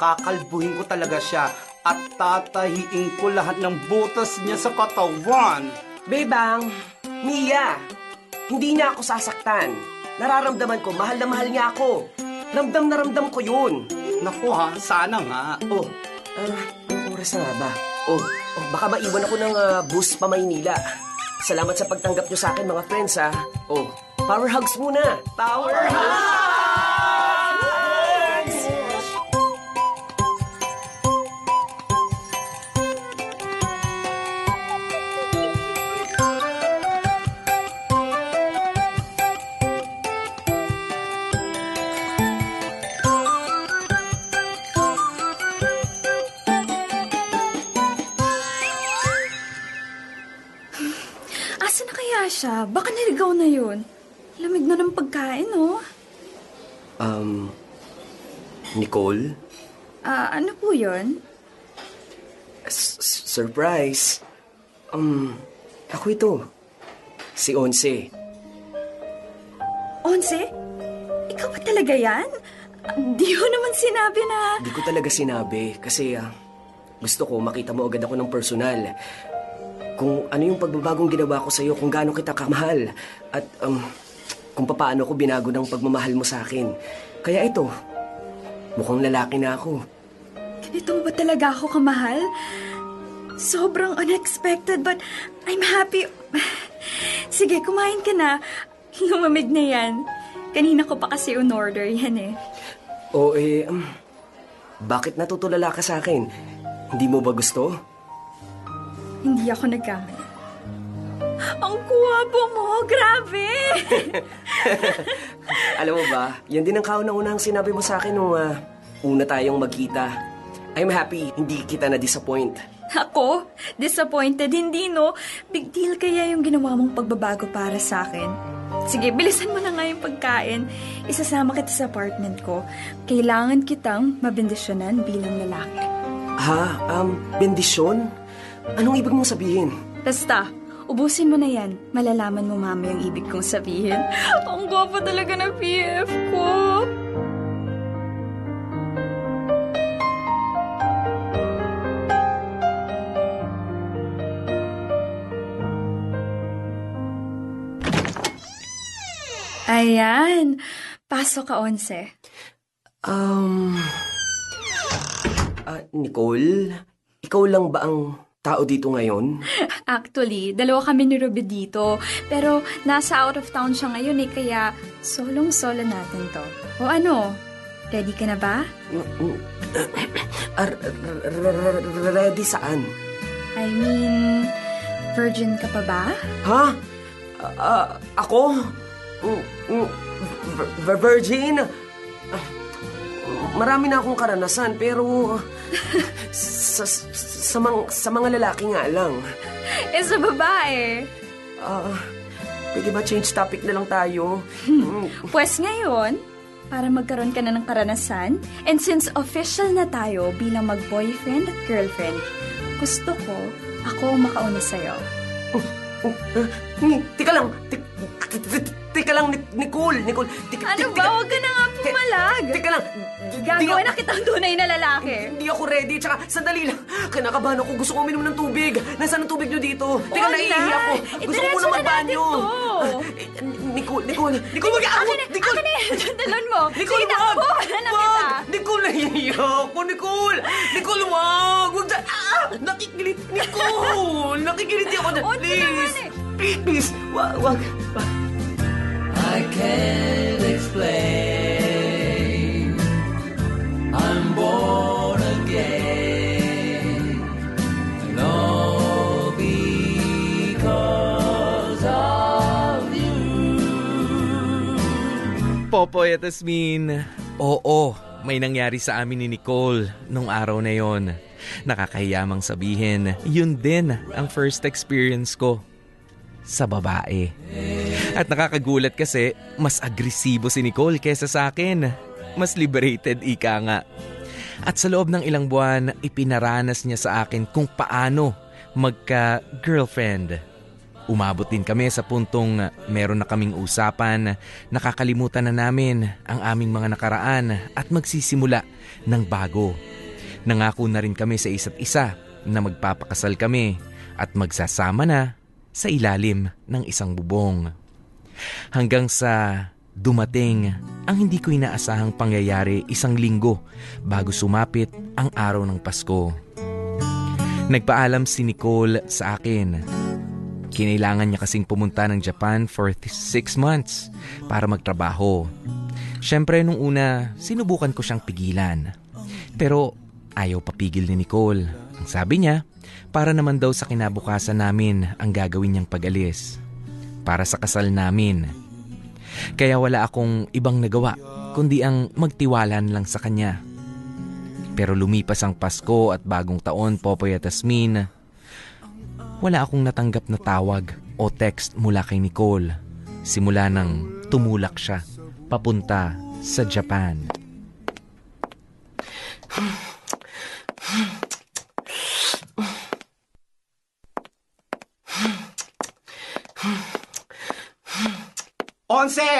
kakalbuhin ko talaga siya at tatahiin ko lahat ng butas niya sa katawan. Bebang, Mia, hindi niya ako sasaktan. Nararamdaman ko, mahal na mahal niya ako. Ramdam na ramdam ko yun. Naku ha, sana nga. Oh, ah, anong oras na ba? Oh, oh baka maiwan ako ng ah, bus pa Maynila. Salamat sa pagtanggap niyo sa akin mga friends ha. Oh, power hugs muna. Power hugs! Asa siya? Baka naligaw na yun. Lamig na ng pagkain, oh. Um, Nicole? Ah, ano po yun? S- surprise. Um, ako ito. Si Onse. Onse? Ikaw ba talaga yan? Di ko naman sinabi na... Hindi ko talaga sinabi kasi ah, gusto ko makita mo agad ako ng personal. Kung ano yung pagbabagong ginawa ko sa'yo, kung gaano kita kamahal. At um, kung paano ko binago ng pagmamahal mo sa akin. Kaya ito, mukhang lalaki na ako. Ganito ba talaga ako kamahal? Sobrang unexpected but I'm happy. Sige, kumain ka na. Lumamig na yan. Kanina ko pa kasi on-order yan eh. O eh, um, bakit natutulala ka sa akin? Hindi mo ba gusto? Hindi ako nagkamali. Ang kuwapo mo! Grabe! <laughs> Alam mo ba, yan din ang kauna-unahang sinabi mo sa akin nung ah, una tayong magkita. I'm happy hindi kita na-disappoint. Ako? Disappointed? Hindi, no? Big deal kaya yung ginawa mong pagbabago para sa akin. Sige, bilisan mo na nga yung pagkain. Isasama kita sa apartment ko. Kailangan kitang mabindisyonan bilang lalaki. Ha? Um, bendisyon? Anong ibig mong sabihin? Basta, ubusin mo na yan. Malalaman mo mama yung ibig kong sabihin. <laughs> Ang gwapo talaga ng PF ko. Ayan. Pasok ka, Onse. Um... ah, Nicole, ikaw lang ba ang tao dito ngayon? Actually, dalawa kami ni Ruby dito. Pero nasa out of town siya ngayon eh, kaya solong-solo natin to. O ano? Ready ka na ba? <clears throat> Ready saan? I mean, virgin ka pa ba? Ha? Ako? Mm, mm, vir- vir- virgin? Marami na akong karanasan, pero... sa, sa, mang- sa mga lalaki nga lang. Eh, sa babae. Ah, pwede ba change topic na lang tayo? Pues ngayon, para magkaroon ka na ng karanasan, and since official na tayo bilang mag-boyfriend at girlfriend, gusto ko, ako ang makauna sa'yo. Ni, tika lang, tik, tik, tika lang, Nic- Nicole, Nicole. Tika, Ano ba? Huwag ka na nga pumalag. Teka lang. Gagawin na kitang tunay na lalaki. Hindi ako ready. Tsaka, sandali lang. Kinakabahan ako. Gusto ko uminom ng tubig. Nasaan ang tubig nyo dito? Teka, Oo naiihi na. ako. Gusto ko Idiretso muna na magbanyo. natin to. Ah, eh, Nicole, Nicole, Nicole, wag ako. Akin na, Nicole, akin na yan. Talon mo. Nicole, Sige, wag! takbo. Wala na kita. Wag! Nicole, nahihiya ako. Nicole! Nicole, wag! Wag dyan. Ah! Nakikilit. Nicole! Nakikilit ako dyan. Please! naman eh. Please, please. Wag, wag. wag. I can't explain. I'm born again. And all because of Popoy at Asmin. Oo, may nangyari sa amin ni Nicole nung araw na yon. Nakakahiyamang sabihin, yun din ang first experience ko sa babae. At nakakagulat kasi, mas agresibo si Nicole kesa sa akin. Mas liberated ika nga. At sa loob ng ilang buwan, ipinaranas niya sa akin kung paano magka-girlfriend. Umabot din kami sa puntong meron na kaming usapan, nakakalimutan na namin ang aming mga nakaraan at magsisimula ng bago. Nangako na rin kami sa isa't isa na magpapakasal kami at magsasama na sa ilalim ng isang bubong. Hanggang sa dumating ang hindi ko inaasahang pangyayari isang linggo bago sumapit ang araw ng Pasko. Nagpaalam si Nicole sa akin Kinailangan niya kasing pumunta ng Japan for th- six months para magtrabaho. Siyempre nung una, sinubukan ko siyang pigilan. Pero ayaw papigil ni Nicole. Sabi niya, para naman daw sa kinabukasan namin ang gagawin niyang pag-alis. Para sa kasal namin. Kaya wala akong ibang nagawa kundi ang magtiwalan lang sa kanya. Pero lumipas ang Pasko at bagong taon, Popoy at Asmin, wala akong natanggap na tawag o text mula kay Nicole simula nang tumulak siya papunta sa Japan. Onse!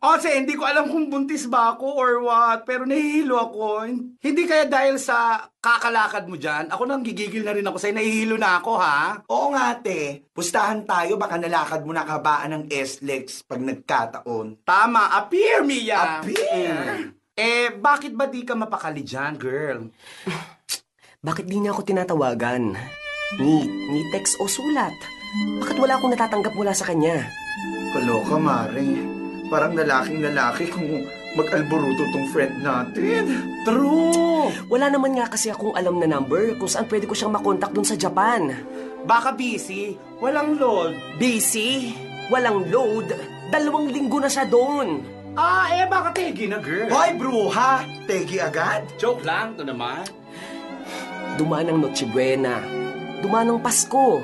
Onse, hindi ko alam kung buntis ba ako or what, pero nahihilo ako. Hindi kaya dahil sa kakalakad mo dyan, ako nang gigigil na rin ako sa'yo, nahihilo na ako ha? Oo nga te, pustahan tayo, baka nalakad mo na kabaan ng S-Lex pag nagkataon. Tama, appear, Mia! Appear? Eh, bakit ba di ka mapakali dyan, girl? <sighs> Bakit di niya ako tinatawagan? Ni, ni text o sulat? Bakit wala akong natatanggap mula sa kanya? Kaloka, Mare. Parang lalaking lalaki kung mag-alboruto tong friend natin. True! Wala naman nga kasi akong alam na number kung saan pwede ko siyang makontak dun sa Japan. Baka busy. Walang load. Busy? Walang load? Dalawang linggo na siya doon. Ah, eh baka tegi na, girl. Hoy, bruha! Tegi agad? Joke lang, to naman. Dumaan ang Noche Buena. Dumaan ang Pasko.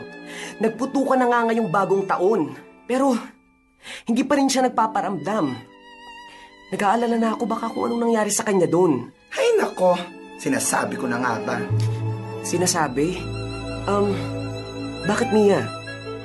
Nagputukan na nga ngayong bagong taon. Pero, hindi pa rin siya nagpaparamdam. Nag-aalala na ako baka kung anong nangyari sa kanya doon. Ay nako, sinasabi ko na nga ba. Sinasabi? Um, bakit Mia?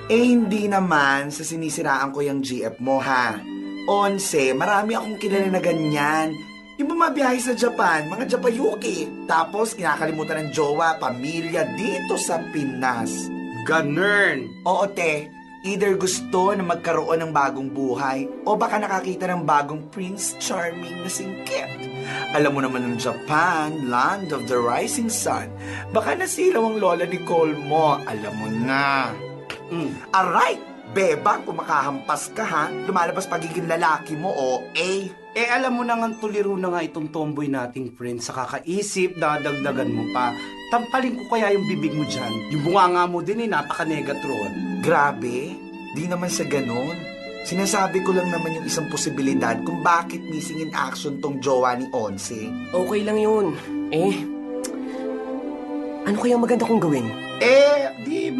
Eh, hindi naman sa sinisiraan ko yung GF mo, ha? Onse, marami akong kilala na ganyan. Yung bumabiyahe sa Japan, mga Japayuki. Tapos, kinakalimutan ng jowa, pamilya dito sa Pinas. Ganern! Oo, te. Either gusto na magkaroon ng bagong buhay o baka nakakita ng bagong Prince Charming na singkit. Alam mo naman ng Japan, land of the rising sun. Baka nasilaw ang lola ni Cole mo. Alam mo na. Mm. Aray! Beba, kung makahampas ka ha, lumalabas pagiging lalaki mo o eh. Eh alam mo na nga tuliro na nga itong tomboy nating friend sa kakaisip, dadagdagan mo pa. Tampalin ko kaya yung bibig mo dyan. Yung bunganga mo din eh, napaka-negatron. Grabe, di naman sa ganon. Sinasabi ko lang naman yung isang posibilidad kung bakit missing in action tong jowa ni Onse. Okay lang yun. Eh, ano kaya maganda kong gawin? Eh, di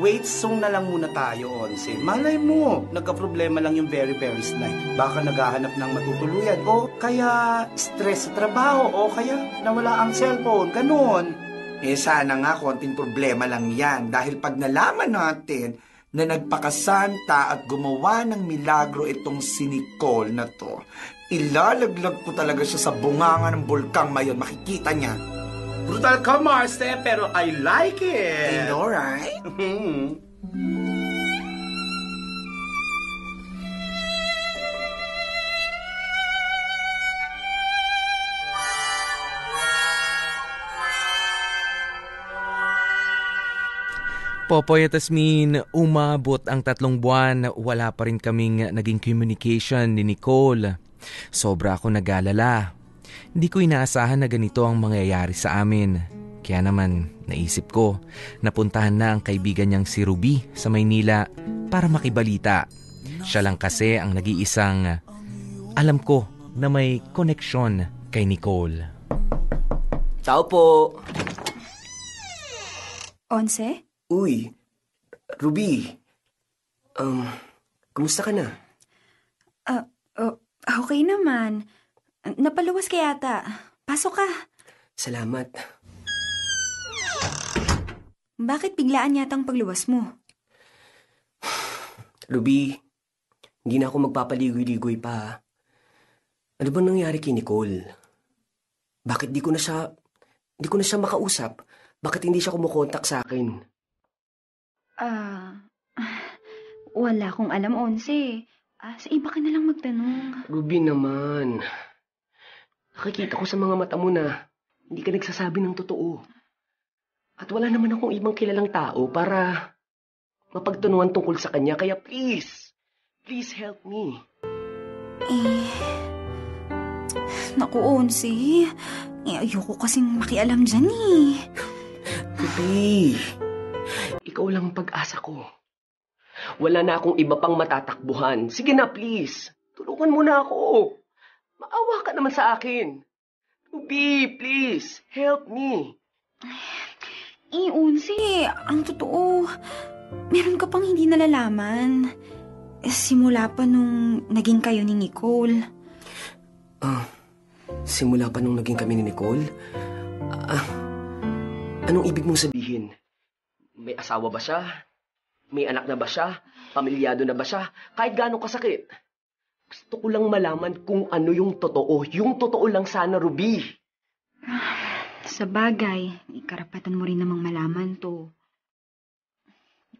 mag-wait song na lang muna tayo, Onse. Malay mo, nagka-problema lang yung very, very slight. Baka naghahanap ng matutuluyan o kaya stress sa trabaho o kaya nawala ang cellphone, ganun. Eh sana nga konting problema lang yan dahil pag nalaman natin na nagpakasanta at gumawa ng milagro itong si Nicole na to, ilalaglag ko talaga siya sa bunganga ng bulkang mayon. Makikita niya. Brutal ka, Marste, pero I like it. I know, right? Popoy at Asmin, umabot ang tatlong buwan, wala pa rin kaming naging communication ni Nicole. Sobra ako nag-alala. Hindi ko inaasahan na ganito ang mangyayari sa amin. Kaya naman, naisip ko, napuntahan na ang kaibigan niyang si Ruby sa Maynila para makibalita. Siya lang kasi ang nag-iisang alam ko na may koneksyon kay Nicole. Tao po. Onse? Uy, Ruby. Um, kumusta ka na? Ah, oh, okay naman. Napaluwas ka yata. Pasok ka. Salamat. Bakit biglaan yatang pagluwas mo? <sighs> Ruby, hindi na ako magpapaligoy-ligoy pa. Ano ba nangyari kay Nicole? Bakit di ko na siya, di ko na siya makausap? Bakit hindi siya kumukontak sa akin? Ah, <sighs> wala akong alam, Onse. Ah, sa iba ka na lang magtanong. Ruby naman. Nakikita ko sa mga mata mo na hindi ka nagsasabi ng totoo. At wala naman akong ibang kilalang tao para mapagtunuan tungkol sa kanya. Kaya please, please help me. Eh, naku, Onse. Eh, ayoko kasing makialam dyan eh. Ruby, ikaw lang ang pag-asa ko. Wala na akong iba pang matatakbuhan. Sige na, please. Tulungan mo na ako. Maawa ka naman sa akin. Ruby, please, help me. Eh, Onse, ang totoo, meron ka pang hindi nalalaman. Simula pa nung naging kayo ni Nicole. Ah, simula pa nung naging kami ni Nicole, ah, anong ibig mong sabihin? May asawa ba siya? May anak na ba siya? Pamilyado na ba siya? Kahit gaano kasakit? Gusto ko lang malaman kung ano yung totoo. Yung totoo lang sana, Ruby. Sa bagay, ikarapatan mo rin namang malaman to.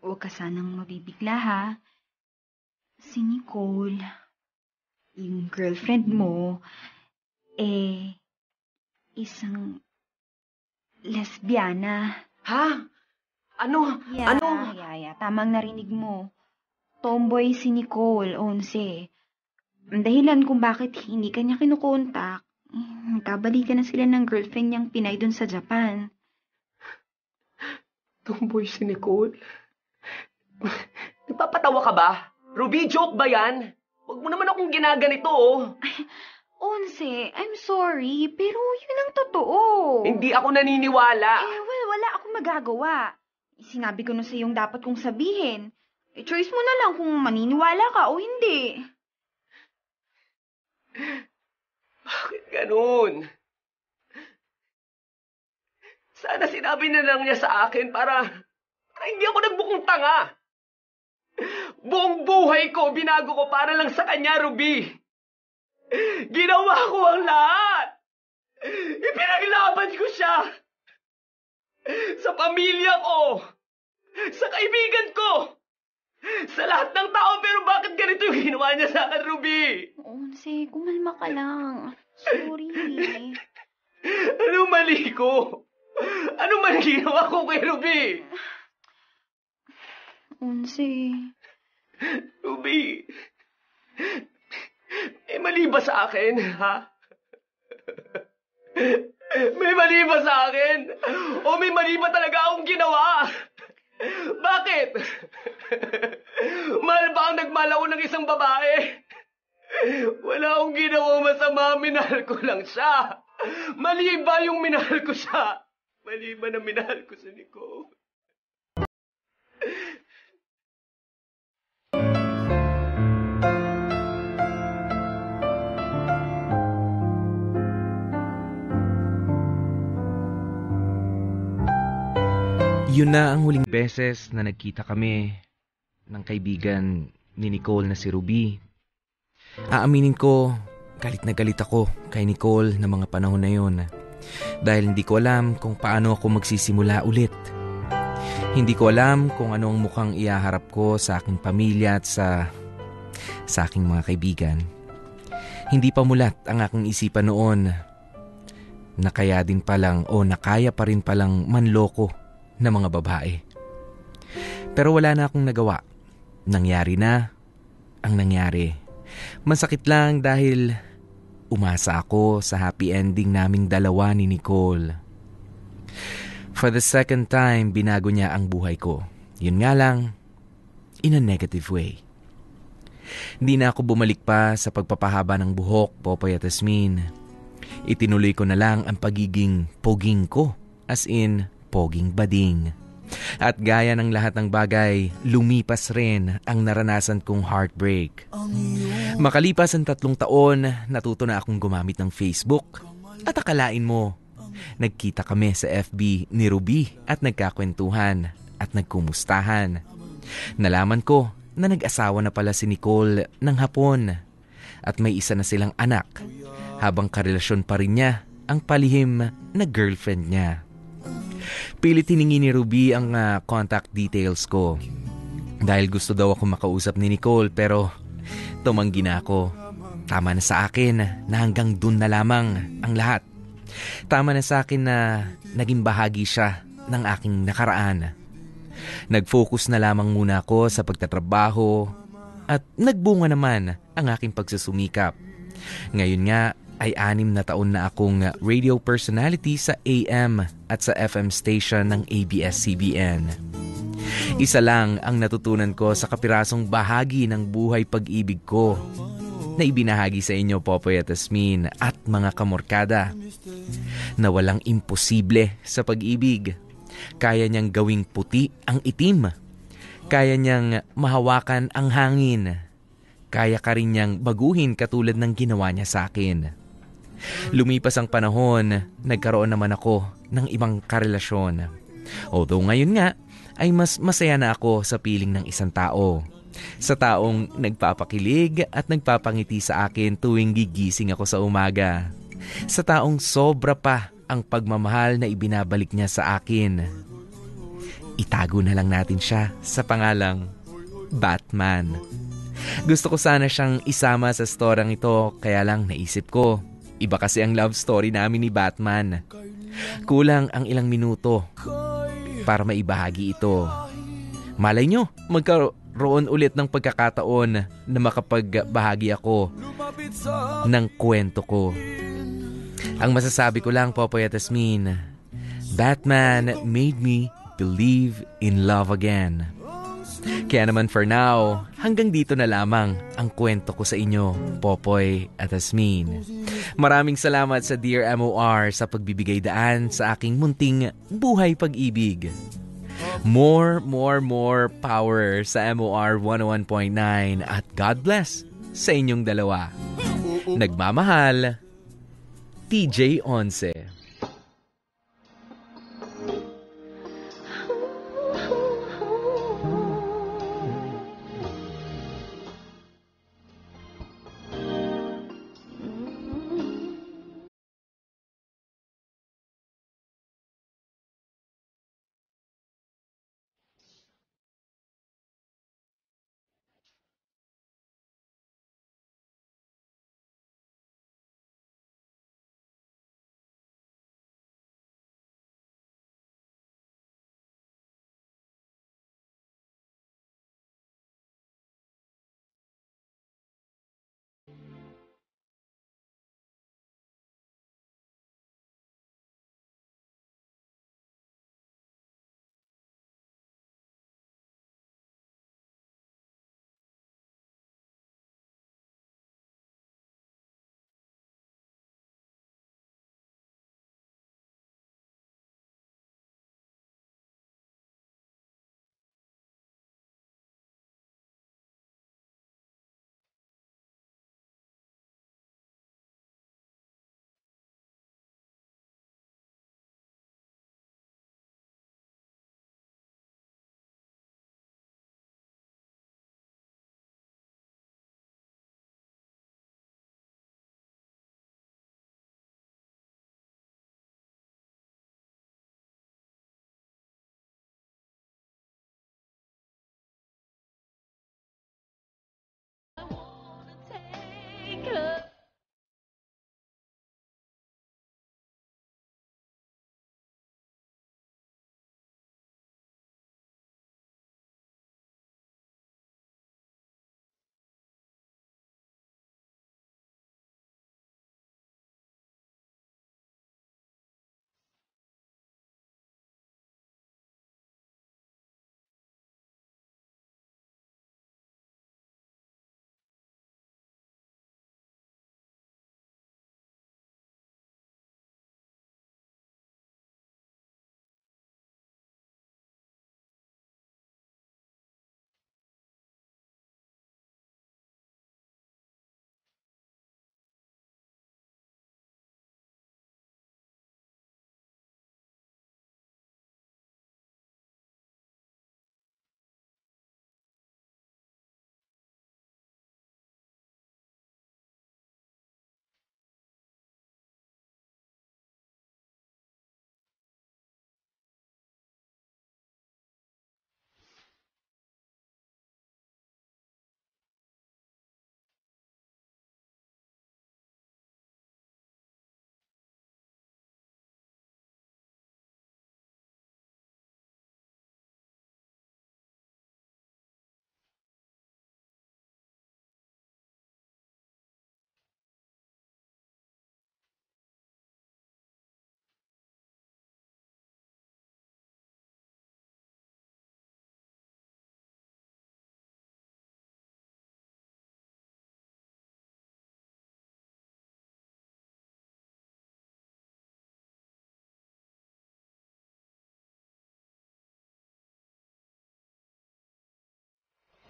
Huwag ka sanang mabibigla ha. Si Nicole, yung girlfriend mo, eh, isang lesbiana. Ha? Ano? Yeah, ano? Yeah, yeah. Tamang narinig mo. Tomboy si Nicole, onse. Ang dahilan kung bakit hindi kanya kinukontak, nagkabalikan na sila ng girlfriend niyang Pinay dun sa Japan. Tomboy si Nicole? Nagpapatawa ka ba? Ruby, joke ba yan? Huwag mo naman akong ginaganito, oh. <laughs> Onse, I'm sorry, pero yun ang totoo. Hindi ako naniniwala. Eh, well, wala akong magagawa. Sinabi ko na sa yung dapat kong sabihin. Eh, choice mo na lang kung maniniwala ka o hindi. Bakit ganun? Sana sinabi na lang niya sa akin para, para hindi ako nagbukong tanga. Buong buhay ko, binago ko para lang sa kanya, Ruby. Ginawa ko ang lahat. Ipinaglaban ko siya. Sa pamilya ko. Sa kaibigan ko. Sa lahat ng tao, pero bakit ganito yung ginawa niya sa akin, Ruby? Onse, kumalma ka lang. Sorry. <laughs> ano mali ko? Ano mali ginawa ko kay Ruby? Onse. Ruby. May mali ba sa akin, ha? May mali ba sa akin? O may mali ba talaga akong ginawa? <laughs> Bakit? <laughs> Mahal ba ang nagmalao ng isang babae? <laughs> Wala akong ginawa masama, minahal ko lang siya. Mali ba yung minahal ko siya? Mali ba na minahal ko si Nicole? Yun na ang huling beses na nagkita kami ng kaibigan ni Nicole na si Ruby. Aaminin ko, galit na galit ako kay Nicole na mga panahon na yon. Dahil hindi ko alam kung paano ako magsisimula ulit. Hindi ko alam kung ano ang mukhang iaharap ko sa aking pamilya at sa sa aking mga kaibigan. Hindi pa mulat ang aking isipan noon na kaya din palang o nakaya pa rin palang manloko na mga babae. Pero wala na akong nagawa. Nangyari na ang nangyari. Masakit lang dahil umasa ako sa happy ending naming dalawa ni Nicole. For the second time, binago niya ang buhay ko. Yun nga lang, in a negative way. Hindi na ako bumalik pa sa pagpapahaba ng buhok, Popoy at Asmin. Itinuloy ko na lang ang pagiging poging ko. As in, poging bading. At gaya ng lahat ng bagay, lumipas rin ang naranasan kong heartbreak. Makalipas ang tatlong taon, natuto na akong gumamit ng Facebook. At akalain mo, nagkita kami sa FB ni Ruby at nagkakwentuhan at nagkumustahan. Nalaman ko na nag-asawa na pala si Nicole ng hapon at may isa na silang anak habang karelasyon pa rin niya ang palihim na girlfriend niya. Pilit hiningi ni Ruby ang uh, contact details ko. Dahil gusto daw ako makausap ni Nicole pero tumanggi na ako. Tama na sa akin na hanggang dun na lamang ang lahat. Tama na sa akin na naging bahagi siya ng aking nakaraan. Nag-focus na lamang muna ako sa pagtatrabaho at nagbunga naman ang aking pagsusumikap. Ngayon nga, ay anim na taon na akong radio personality sa AM at sa FM station ng ABS-CBN. Isa lang ang natutunan ko sa kapirasong bahagi ng buhay pag-ibig ko na ibinahagi sa inyo, Popoy at Asmin, at mga kamorkada, na walang imposible sa pag-ibig. Kaya niyang gawing puti ang itim. Kaya niyang mahawakan ang hangin. Kaya ka rin niyang baguhin katulad ng ginawa niya sa akin. Lumipas ang panahon, nagkaroon naman ako ng ibang karelasyon. Although ngayon nga, ay mas masaya na ako sa piling ng isang tao. Sa taong nagpapakilig at nagpapangiti sa akin tuwing gigising ako sa umaga. Sa taong sobra pa ang pagmamahal na ibinabalik niya sa akin. Itago na lang natin siya sa pangalang Batman. Gusto ko sana siyang isama sa storang ito kaya lang naisip ko Iba kasi ang love story namin ni Batman. Kulang ang ilang minuto para maibahagi ito. Malay nyo, magkaroon ulit ng pagkakataon na makapagbahagi ako ng kwento ko. Ang masasabi ko lang, Popoy at Asmin, Batman made me believe in love again. Kaya naman for now, hanggang dito na lamang ang kwento ko sa inyo, Popoy at Asmin. Maraming salamat sa Dear MOR sa pagbibigay daan sa aking munting buhay pag-ibig. More, more, more power sa MOR 101.9 at God bless sa inyong dalawa. Nagmamahal, TJ Onse.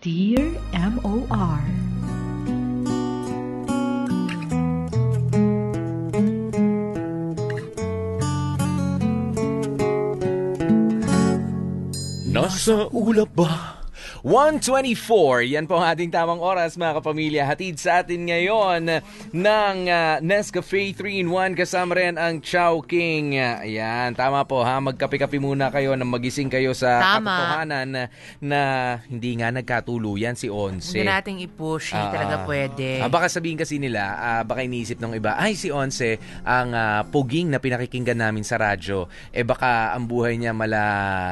Dear M.O.R. Nasa ulap ba? 124, yan po ang ating tamang oras mga kapamilya. Hatid sa atin ngayon ng uh, Nescafe 3-in-1 kasama rin ang Chow King. Ayan, tama po ha. Magkape-kape muna kayo na magising kayo sa Tama. katotohanan na, na hindi nga nagkatuluyan si Onse. Hindi nating i-push, hindi Ah, talaga pwede. ah, baka sabihin kasi nila, ah, baka iniisip ng iba, ay si Onse, ang ah, puging na pinakikinggan namin sa radyo, eh baka ang buhay niya mala,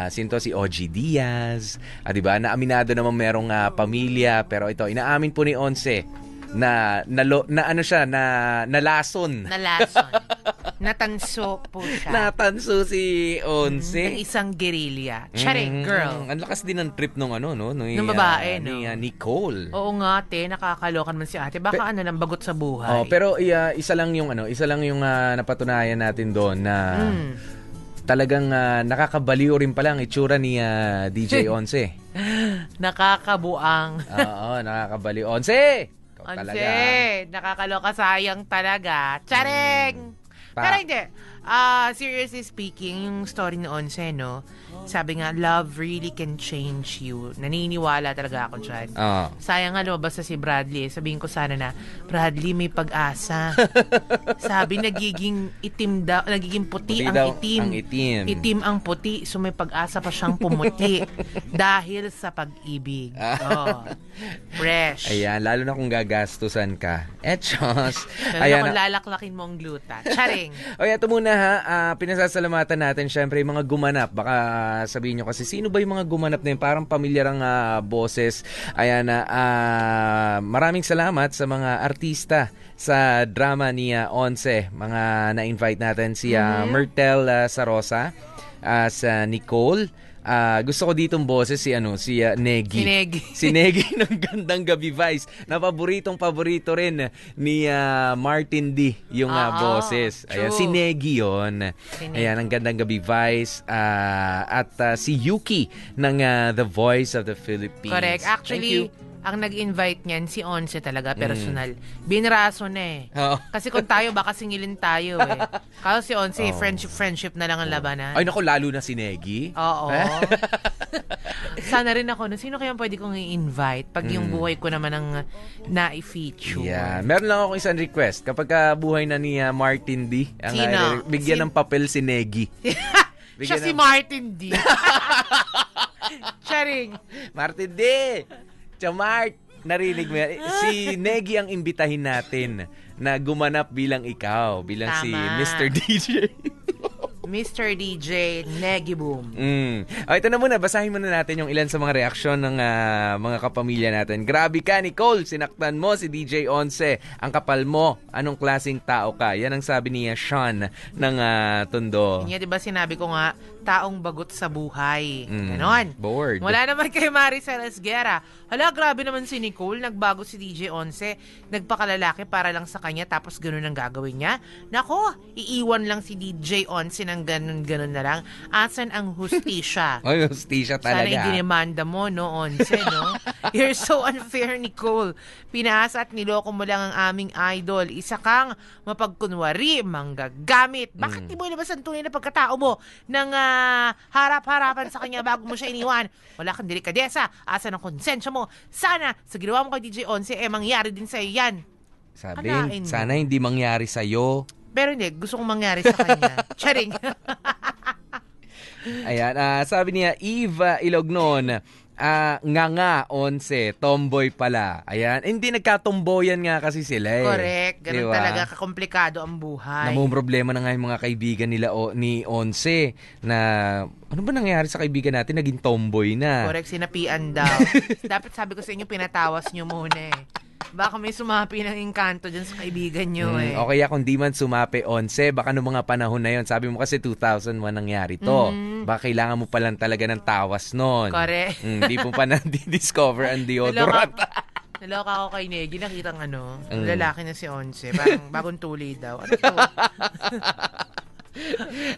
sinto si OG Diaz, ah, di ba? Na aminado naman merong ah, pamilya, pero ito, inaamin po ni Onse na, na, na ano siya, na nalason. Nalason. <laughs> Natanso po siya. Natanso si Onse. ng isang guerrilla. Charing Mm, girl. Ang lakas din ng trip nung ano, no? Ni, Nung babae, ah, no? Ni ah, Nicole. Oo nga, te. Nakakalokan man si ate. Baka ano lang, bagot sa buhay. Oh, pero iya, isa lang yung ano, isa lang yung ah, napatunayan natin doon na Mm. talagang ah, nakakabaliw rin pala ang itsura ni ah, DJ <laughs> Onse. <laughs> Nakakabuang. <laughs> Oo, nakakabaliw. Onse! Ikaw talaga. Onse, nakakaloka sayang talaga. Charing! Pa. Pero hindi. Ah, seriously speaking, yung story ni Onse, no? Sabi nga, love really can change you. Naniniwala talaga ako dyan. Oo. Sayang nga lumabas na si Bradley. Sabihin ko sana na, Bradley, may pag-asa. <laughs> Sabi, nagiging itim daw, nagiging puti, Puti ang daw itim. ang itim. Itim ang puti, so may pag-asa pa siyang pumuti. <laughs> dahil sa pag-ibig. Oh. Fresh. Ayan, lalo na kung gagastusan ka. Etchos. Lalo Ayan. kung lalaklakin mo ang gluta. Charing. <laughs> O ito muna ha, ah, pinasasalamatan natin syempre yung mga gumanap. Baka sabihin nyo kasi, sino ba yung mga gumanap na yun? Parang pamilyarang ah, boses. Ayan na, ah, maraming salamat sa mga artista sa drama ni ah, Onse. Mga na-invite natin si ah, Mhm. Myrtle ah, Sarosa, ah, sa Nicole. Ah, gusto ko ditong boses si ano si ah, Negi. Si Negi. si Negi <laughs> ng Gandang Gabi Vice. Na paboritong paborito rin ni ah, Martin D yung Oo, boses. Ayan, si Negi yon. Si Negi. Ayan, ang Gandang Gabi Vice. ah, at ah, si Yuki ng ah, The Voice of the Philippines. Correct. Thank Actually, you. Ang nag-invite niyan, si Onse talaga, Mm. personal. Binraso na eh. Oo. Kasi kung tayo, baka singilin tayo eh. <laughs> Kaso si Onse, Oo. friendship, friendship na lang ang labanan. Ay, naku, lalo na si Negi. Oo. <laughs> Sana rin ako, na sino kaya pwede kong i-invite pag yung Mm. buhay ko naman ang na-feature? Yeah. Meron lang ako isang request. Kapag ah, buhay na ni ah, Martin D, ang, Sino? ah, bigyan Sin- ng papel si Negi. <laughs> Siya Bigyan si ng- Martin D. Charing. Martin D! Chamart! Narinig mo yan? Si <laughs> Negi ang imbitahin natin na gumanap bilang ikaw, bilang si Tama. Mr. DJ. Mr. DJ Negiboom. Mm. O, ito na muna, basahin muna natin yung ilan sa mga reaksyon ng ah, mga kapamilya natin. Grabe ka, Nicole, sinaktan mo si DJ Onse. Ang kapal mo, anong klaseng tao ka? Yan ang sabi niya Sean ng ah, Tondo. Kanya, di ba sinabi ko nga, taong bagot sa buhay. Mm. Ganon. Bored. Wala naman kay Maricel Esguera. Hala, grabe naman si Nicole. Nagbago si DJ Onse. Nagpakalalaki para lang sa kanya tapos ganun ang gagawin niya. Nako, iiwan lang si DJ Onse ng ganun-ganun na lang. Asan ang hustisya? <laughs> Ay, hostisya Sana talaga. idinimanda mo, no, Onse, no? <laughs> <laughs> You're so unfair, Nicole. Pinaasa at niloko mo lang ang aming idol. Isa kang mapagkunwari, manggagamit. Bakit di mo ilabas ang tunay na pagkatao mo nang ah, harap-harapan sa kanya bago mo siya iniwan? Wala kang delikadesa. Asa ng konsensya mo? Sana sa ginawa mo kay DJ Onse, eh mangyari din sa'yo yan. Sabi, Kalain mo. sana hindi mangyari sa'yo. Pero hindi, gusto kong mangyari sa kanya. <laughs> Charing. Ayan, ah, sabi niya, Eve Ilognon, ah, nga nga, 11, tomboy pala. Ayan, hindi nagkatomboyan nga kasi sila eh. Correct. Ganun Diba? talaga kakomplikado ang buhay. Namong problema na nga yung mga kaibigan nila o, ni Onse na ano ba nangyari sa kaibigan natin? Naging tomboy na. Correct, sinapian daw. <laughs> Dapat sabi ko sa inyo, pinatawas nyo muna eh. Baka may sumapi ng engkanto dyan sa kaibigan nyo eh. Mm, o kaya kung di man sumapi 11, baka noong mga panahon na yon sabi mo kasi 2001 nangyari to. Mm. Baka kailangan mo pa lang talaga ng tawas noon. Correct. Mm, di mo pa <laughs> na-discover ang deodorant. Naloka, ako kay Negi, nakita ng ano, Mm. lalaki na si Onse, parang bagong tuli daw. Ano to? <laughs>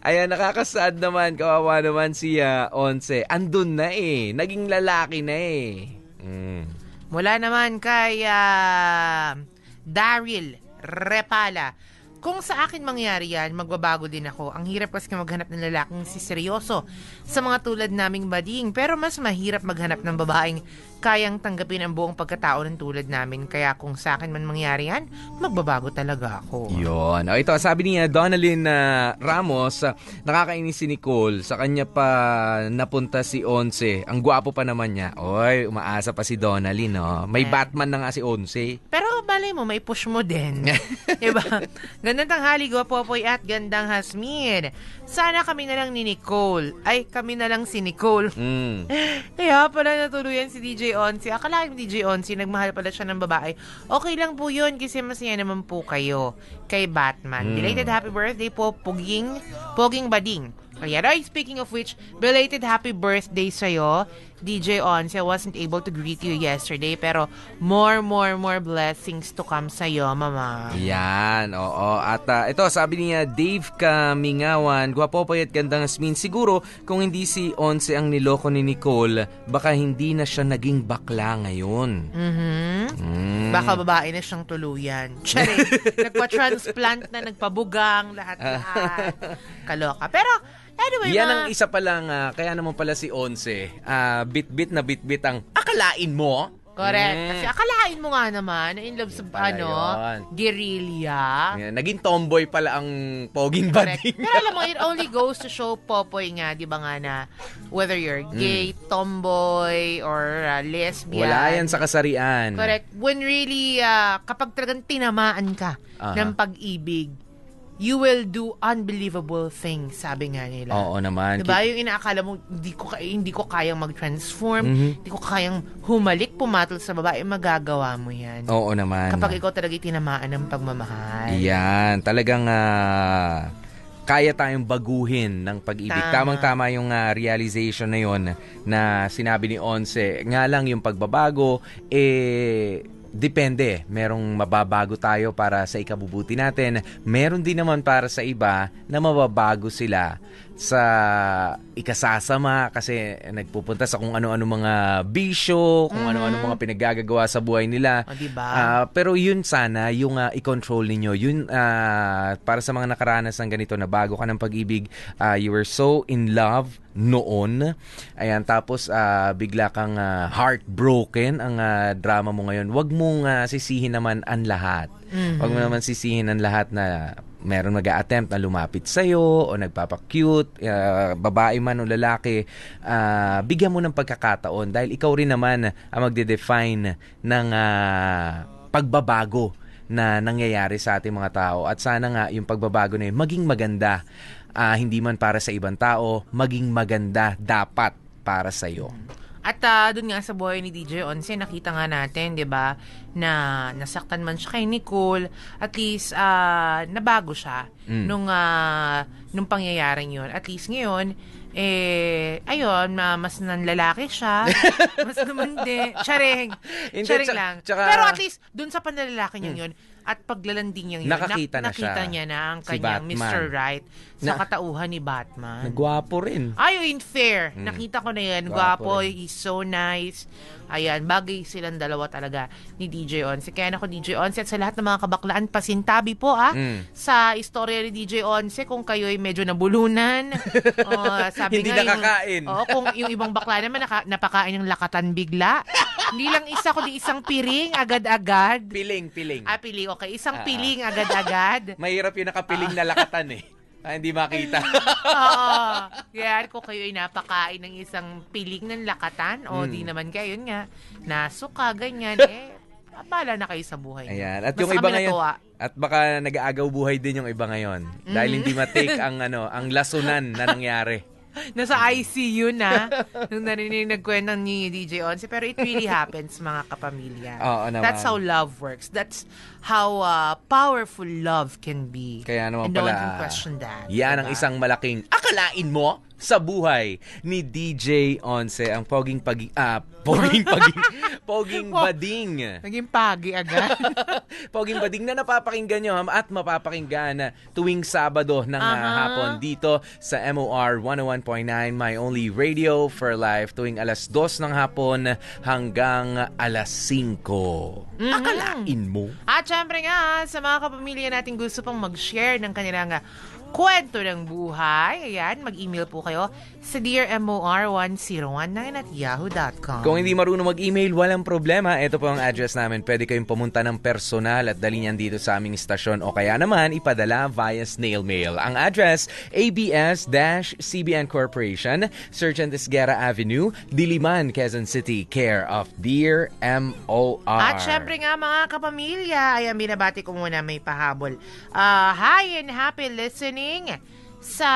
Ayan, nakakasad naman, kawawa naman si ah, Onse. Andun na eh, naging lalaki na eh. Mm. Mula naman kay ah, Daryl Repala. Kung sa akin mangyari yan, magbabago din ako. Ang hirap kasi maghanap ng lalaking si seryoso sa mga tulad naming bading. Pero mas mahirap maghanap ng babaeng kayang tanggapin ang buong pagkatao ng tulad namin. Kaya kung sa akin man mangyari yan, magbabago talaga ako. Yun. O, ito, sabi niya, Donalyn ah, Ramos, ah, nakakainis si Nicole. Sa kanya pa napunta si Once. Ang gwapo pa naman niya. Oy, umaasa pa si Donalyn, no? May Batman na nga si Once. Pero balay mo, may push mo din. <laughs> diba? Gandang tanghali, Gwapopoy at gandang Hasmin. Sana kami na lang ni Nicole. Ay, kami na lang si Nicole. Mm. <laughs> Kaya pala natuluyan si DJ Onsi. Akala ko DJ Onsi, nagmahal pala siya ng babae. Okay lang po yun kasi masaya naman po kayo kay Batman. Mm. Belated happy birthday po, Puging, Puging Bading. Kaya Roy, speaking of which, belated happy birthday sa'yo, DJ Onsi. I wasn't able to greet you yesterday, pero more, more, more blessings to come sa'yo, mama. Yan, oo. At ah, ito, sabi niya, Dave Kamingawan, gwapo pa at gandang asmin. Siguro, kung hindi si Once ang niloko ni Nicole, baka hindi na siya naging bakla ngayon. Mhm. Mm. Baka babae na siyang tuluyan. Charing. <laughs> Nagpa-transplant na, nagpabugang, lahat-lahat. <laughs> Kaloka. Pero, anyway, Yan ma- ang isa pa lang, ah, kaya naman pala si Once, ah, bit-bit na bit-bit ang akalain mo. Correct. Mm. Kasi akalain mo nga naman na in love sa, Pala ano, yun. guerrilla. Yan, Naging tomboy pala ang poging Correct. bading. Pero alam mo, it only goes to show Popoy nga, di ba nga na, whether you're gay, tomboy, or uh, lesbian. Mm. Wala yan sa kasarian. Correct. When really, uh, kapag talagang tinamaan ka Aha. ng pag-ibig, you will do unbelievable things, sabi nga nila. Oo naman. Diba? Yung inaakala mo, hindi ko, hindi ko kayang mag-transform, Mhm. hindi ko kayang humalik, pumatol sa babae, magagawa mo yan. Oo naman. Kapag ikaw talaga tinamaan ng pagmamahal. Yan, talagang ah, kaya tayong baguhin ng pag-ibig. Tama. Tamang-tama yung ah, realization na yon na sinabi ni Onse. Nga lang yung pagbabago, eh, depende. Merong mababago tayo para sa ikabubuti natin. Meron din naman para sa iba na mababago sila sa ikasasama kasi nagpupunta sa kung ano-ano mga bisyo, kung Mhm. ano-ano mga pinagagagawa sa buhay nila. O, diba? Ah, pero yun sana, yung ah, i-control ninyo. Yun, ah, para sa mga nakaranas ng ganito na bago ka ng pag-ibig, ah, you were so in love noon. Ayan, tapos ah, bigla kang ah, heartbroken ang ah, drama mo ngayon. Huwag mong ah, sisihin naman ang lahat. Mhm. Huwag mo naman sisihin ang lahat na meron mag attempt na lumapit sa'yo o nagpapakute, ah, babae man o lalaki, ah, bigyan mo ng pagkakataon dahil ikaw rin naman ang magde-define ng ah, pagbabago na nangyayari sa ating mga tao. At sana nga yung pagbabago na yun maging maganda. Ah, hindi man para sa ibang tao, maging maganda dapat para sa iyo. At ah, dun nga sa buhay ni DJ Onse, nakita nga natin, 'di ba, na nasaktan man siya kay Nicole, at least ah, nabago siya Mm. nung ah, nung pangyayaring 'yon. At least ngayon eh ayun, ma- mas nanlalaki siya. <laughs> mas. Charing. Hindi, Charing tsa- lang. tsaka- Pero at least dun sa panlalaki niya yun, at paglalanding niya yun, Nakakita na nakita siya. niya na ang Si kanyang Batman. Mr. Right sa Na- katauhan ni Batman. Nagwapo rin. Ay, in fair. Mm. Nakita ko na yan. Gwapo Gwapo, rin. he's so nice. Ayan, bagay silang dalawa talaga ni DJ Onse. Kaya ako DJ Onse at sa lahat ng mga kabaklaan, pasintabi po ah. Mm. Sa istorya ni DJ Onse, kung kayo'y medyo nabulunan. <laughs> o, sabi Hindi nga, nakakain. Yung, oo, kung yung ibang bakla naman naka, napakain ng lakatan bigla. Hindi lang isa, kundi isang piring, agad-agad. Piling, piling. Ah, piling. Okay, isang Ah, ah. piling, agad-agad. <laughs> Mahirap yung nakapiling na lakatan eh. Ah, hindi makita. <laughs> Oo. Kaya kung kayo ay napakain ng isang piling ng lakatan, o Mm. di naman kayo yun nga, nasuka, ganyan, <laughs> eh, bala na kayo sa buhay. Ayan. At Basta yung iba ngayon, natuwa. at baka nag-aagaw buhay din yung iba ngayon. Dahil Mhm. hindi matake <laughs> ang ano, ang lasunan na nangyari. Nasa ICU na, nung narinig nagkwento ni DJ Onse. Pero it really happens, mga kapamilya. Oo naman. That's how love works. That's how uh, powerful love can be. Kaya naman And no pala, one can question that. yan ang diba? isang malaking akalain mo sa buhay ni DJ Onse, ang poging pagi ah, poging <laughs> paging Poging Bading. Naging pagi agad. <laughs> Poging Bading na napapakinggan nyo at mapapakinggan tuwing Sabado ng Aha. hapon dito sa MOR 101.9 My Only Radio for Life tuwing alas 2 ng hapon hanggang alas 5. Mhm. Akalain mo? At syempre nga, sa mga kapamilya natin gusto pang mag-share ng kanilang ah, kwento ng buhay, ayan, mag-email po kayo sa dearmor1019 at yahoo.com. Kung hindi marunong mag-email, walang problema. Ito po ang address namin. Pwede kayong pumunta ng personal at dali niyan dito sa aming istasyon o kaya naman ipadala via snail mail. Ang address, ABS-CBN Corporation, Sergeant Esguerra Avenue, Diliman, Quezon City, care of Dear MOR. At syempre nga mga kapamilya, ayan binabati ko muna may pahabol. Ah, hi and happy listening sa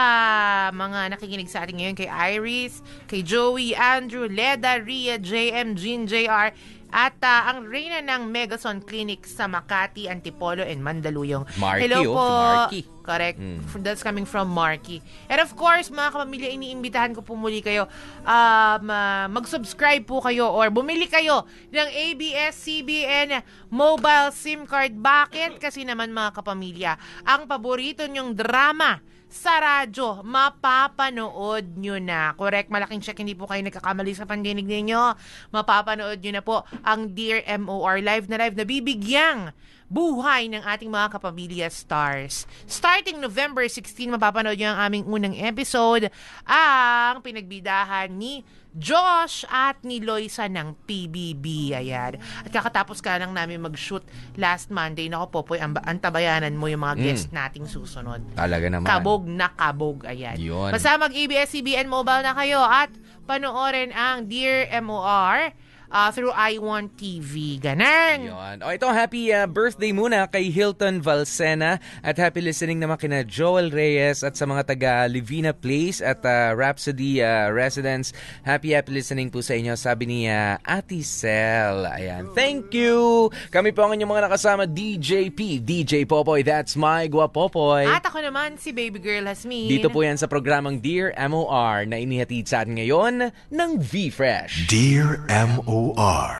mga nakikinig sa atin ngayon kay Iris, kay Joey, Andrew, Leda, Ria, JM, Jean, JR, at ah, ang reyna ng Megason Clinic sa Makati, Antipolo, and Mandaluyong. Marky, Hello oh, po. si Marky. Correct. Mm. That's coming from Marky. And of course, mga kapamilya, iniimbitahan ko po muli kayo um, ah, mag-subscribe po kayo or bumili kayo ng ABS-CBN mobile SIM card. Bakit? Kasi naman mga kapamilya, ang paborito nyong drama sa radyo, mapapanood nyo na. Correct, malaking check, hindi po kayo nagkakamali sa pandinig ninyo. Mapapanood nyo na po ang Dear MOR live na live na bibigyang buhay ng ating mga kapamilya stars. Starting November 16, mapapanood nyo ang aming unang episode, ang pinagbidahan ni Josh at ni Loisa ng PBB. Ayan. At kakatapos ka lang namin mag-shoot last Monday. Nako, Popoy, ang, ang tabayanan mo yung mga Mm. guest nating susunod. Talaga naman. Kabog na kabog. Ayan. Yun. Basta mag-ABS-CBN mobile na kayo at panoorin ang Dear MOR uh, through i1 TV. Ganon. Yun. O ito, happy uh, birthday muna kay Hilton Valsena at happy listening naman kina Joel Reyes at sa mga taga Livina Place at uh, Rhapsody uh, residents. Happy happy listening po sa inyo. Sabi ni uh, Ate Sel. Ayan. Thank you! Kami po ang inyong mga nakasama, DJ P, DJ Popoy. That's my Guapopoy. At ako naman, si Baby Girl Hasmin. Dito po yan sa programang Dear MOR na inihatid sa atin ngayon ng V-Fresh. Dear M.O.R. O R.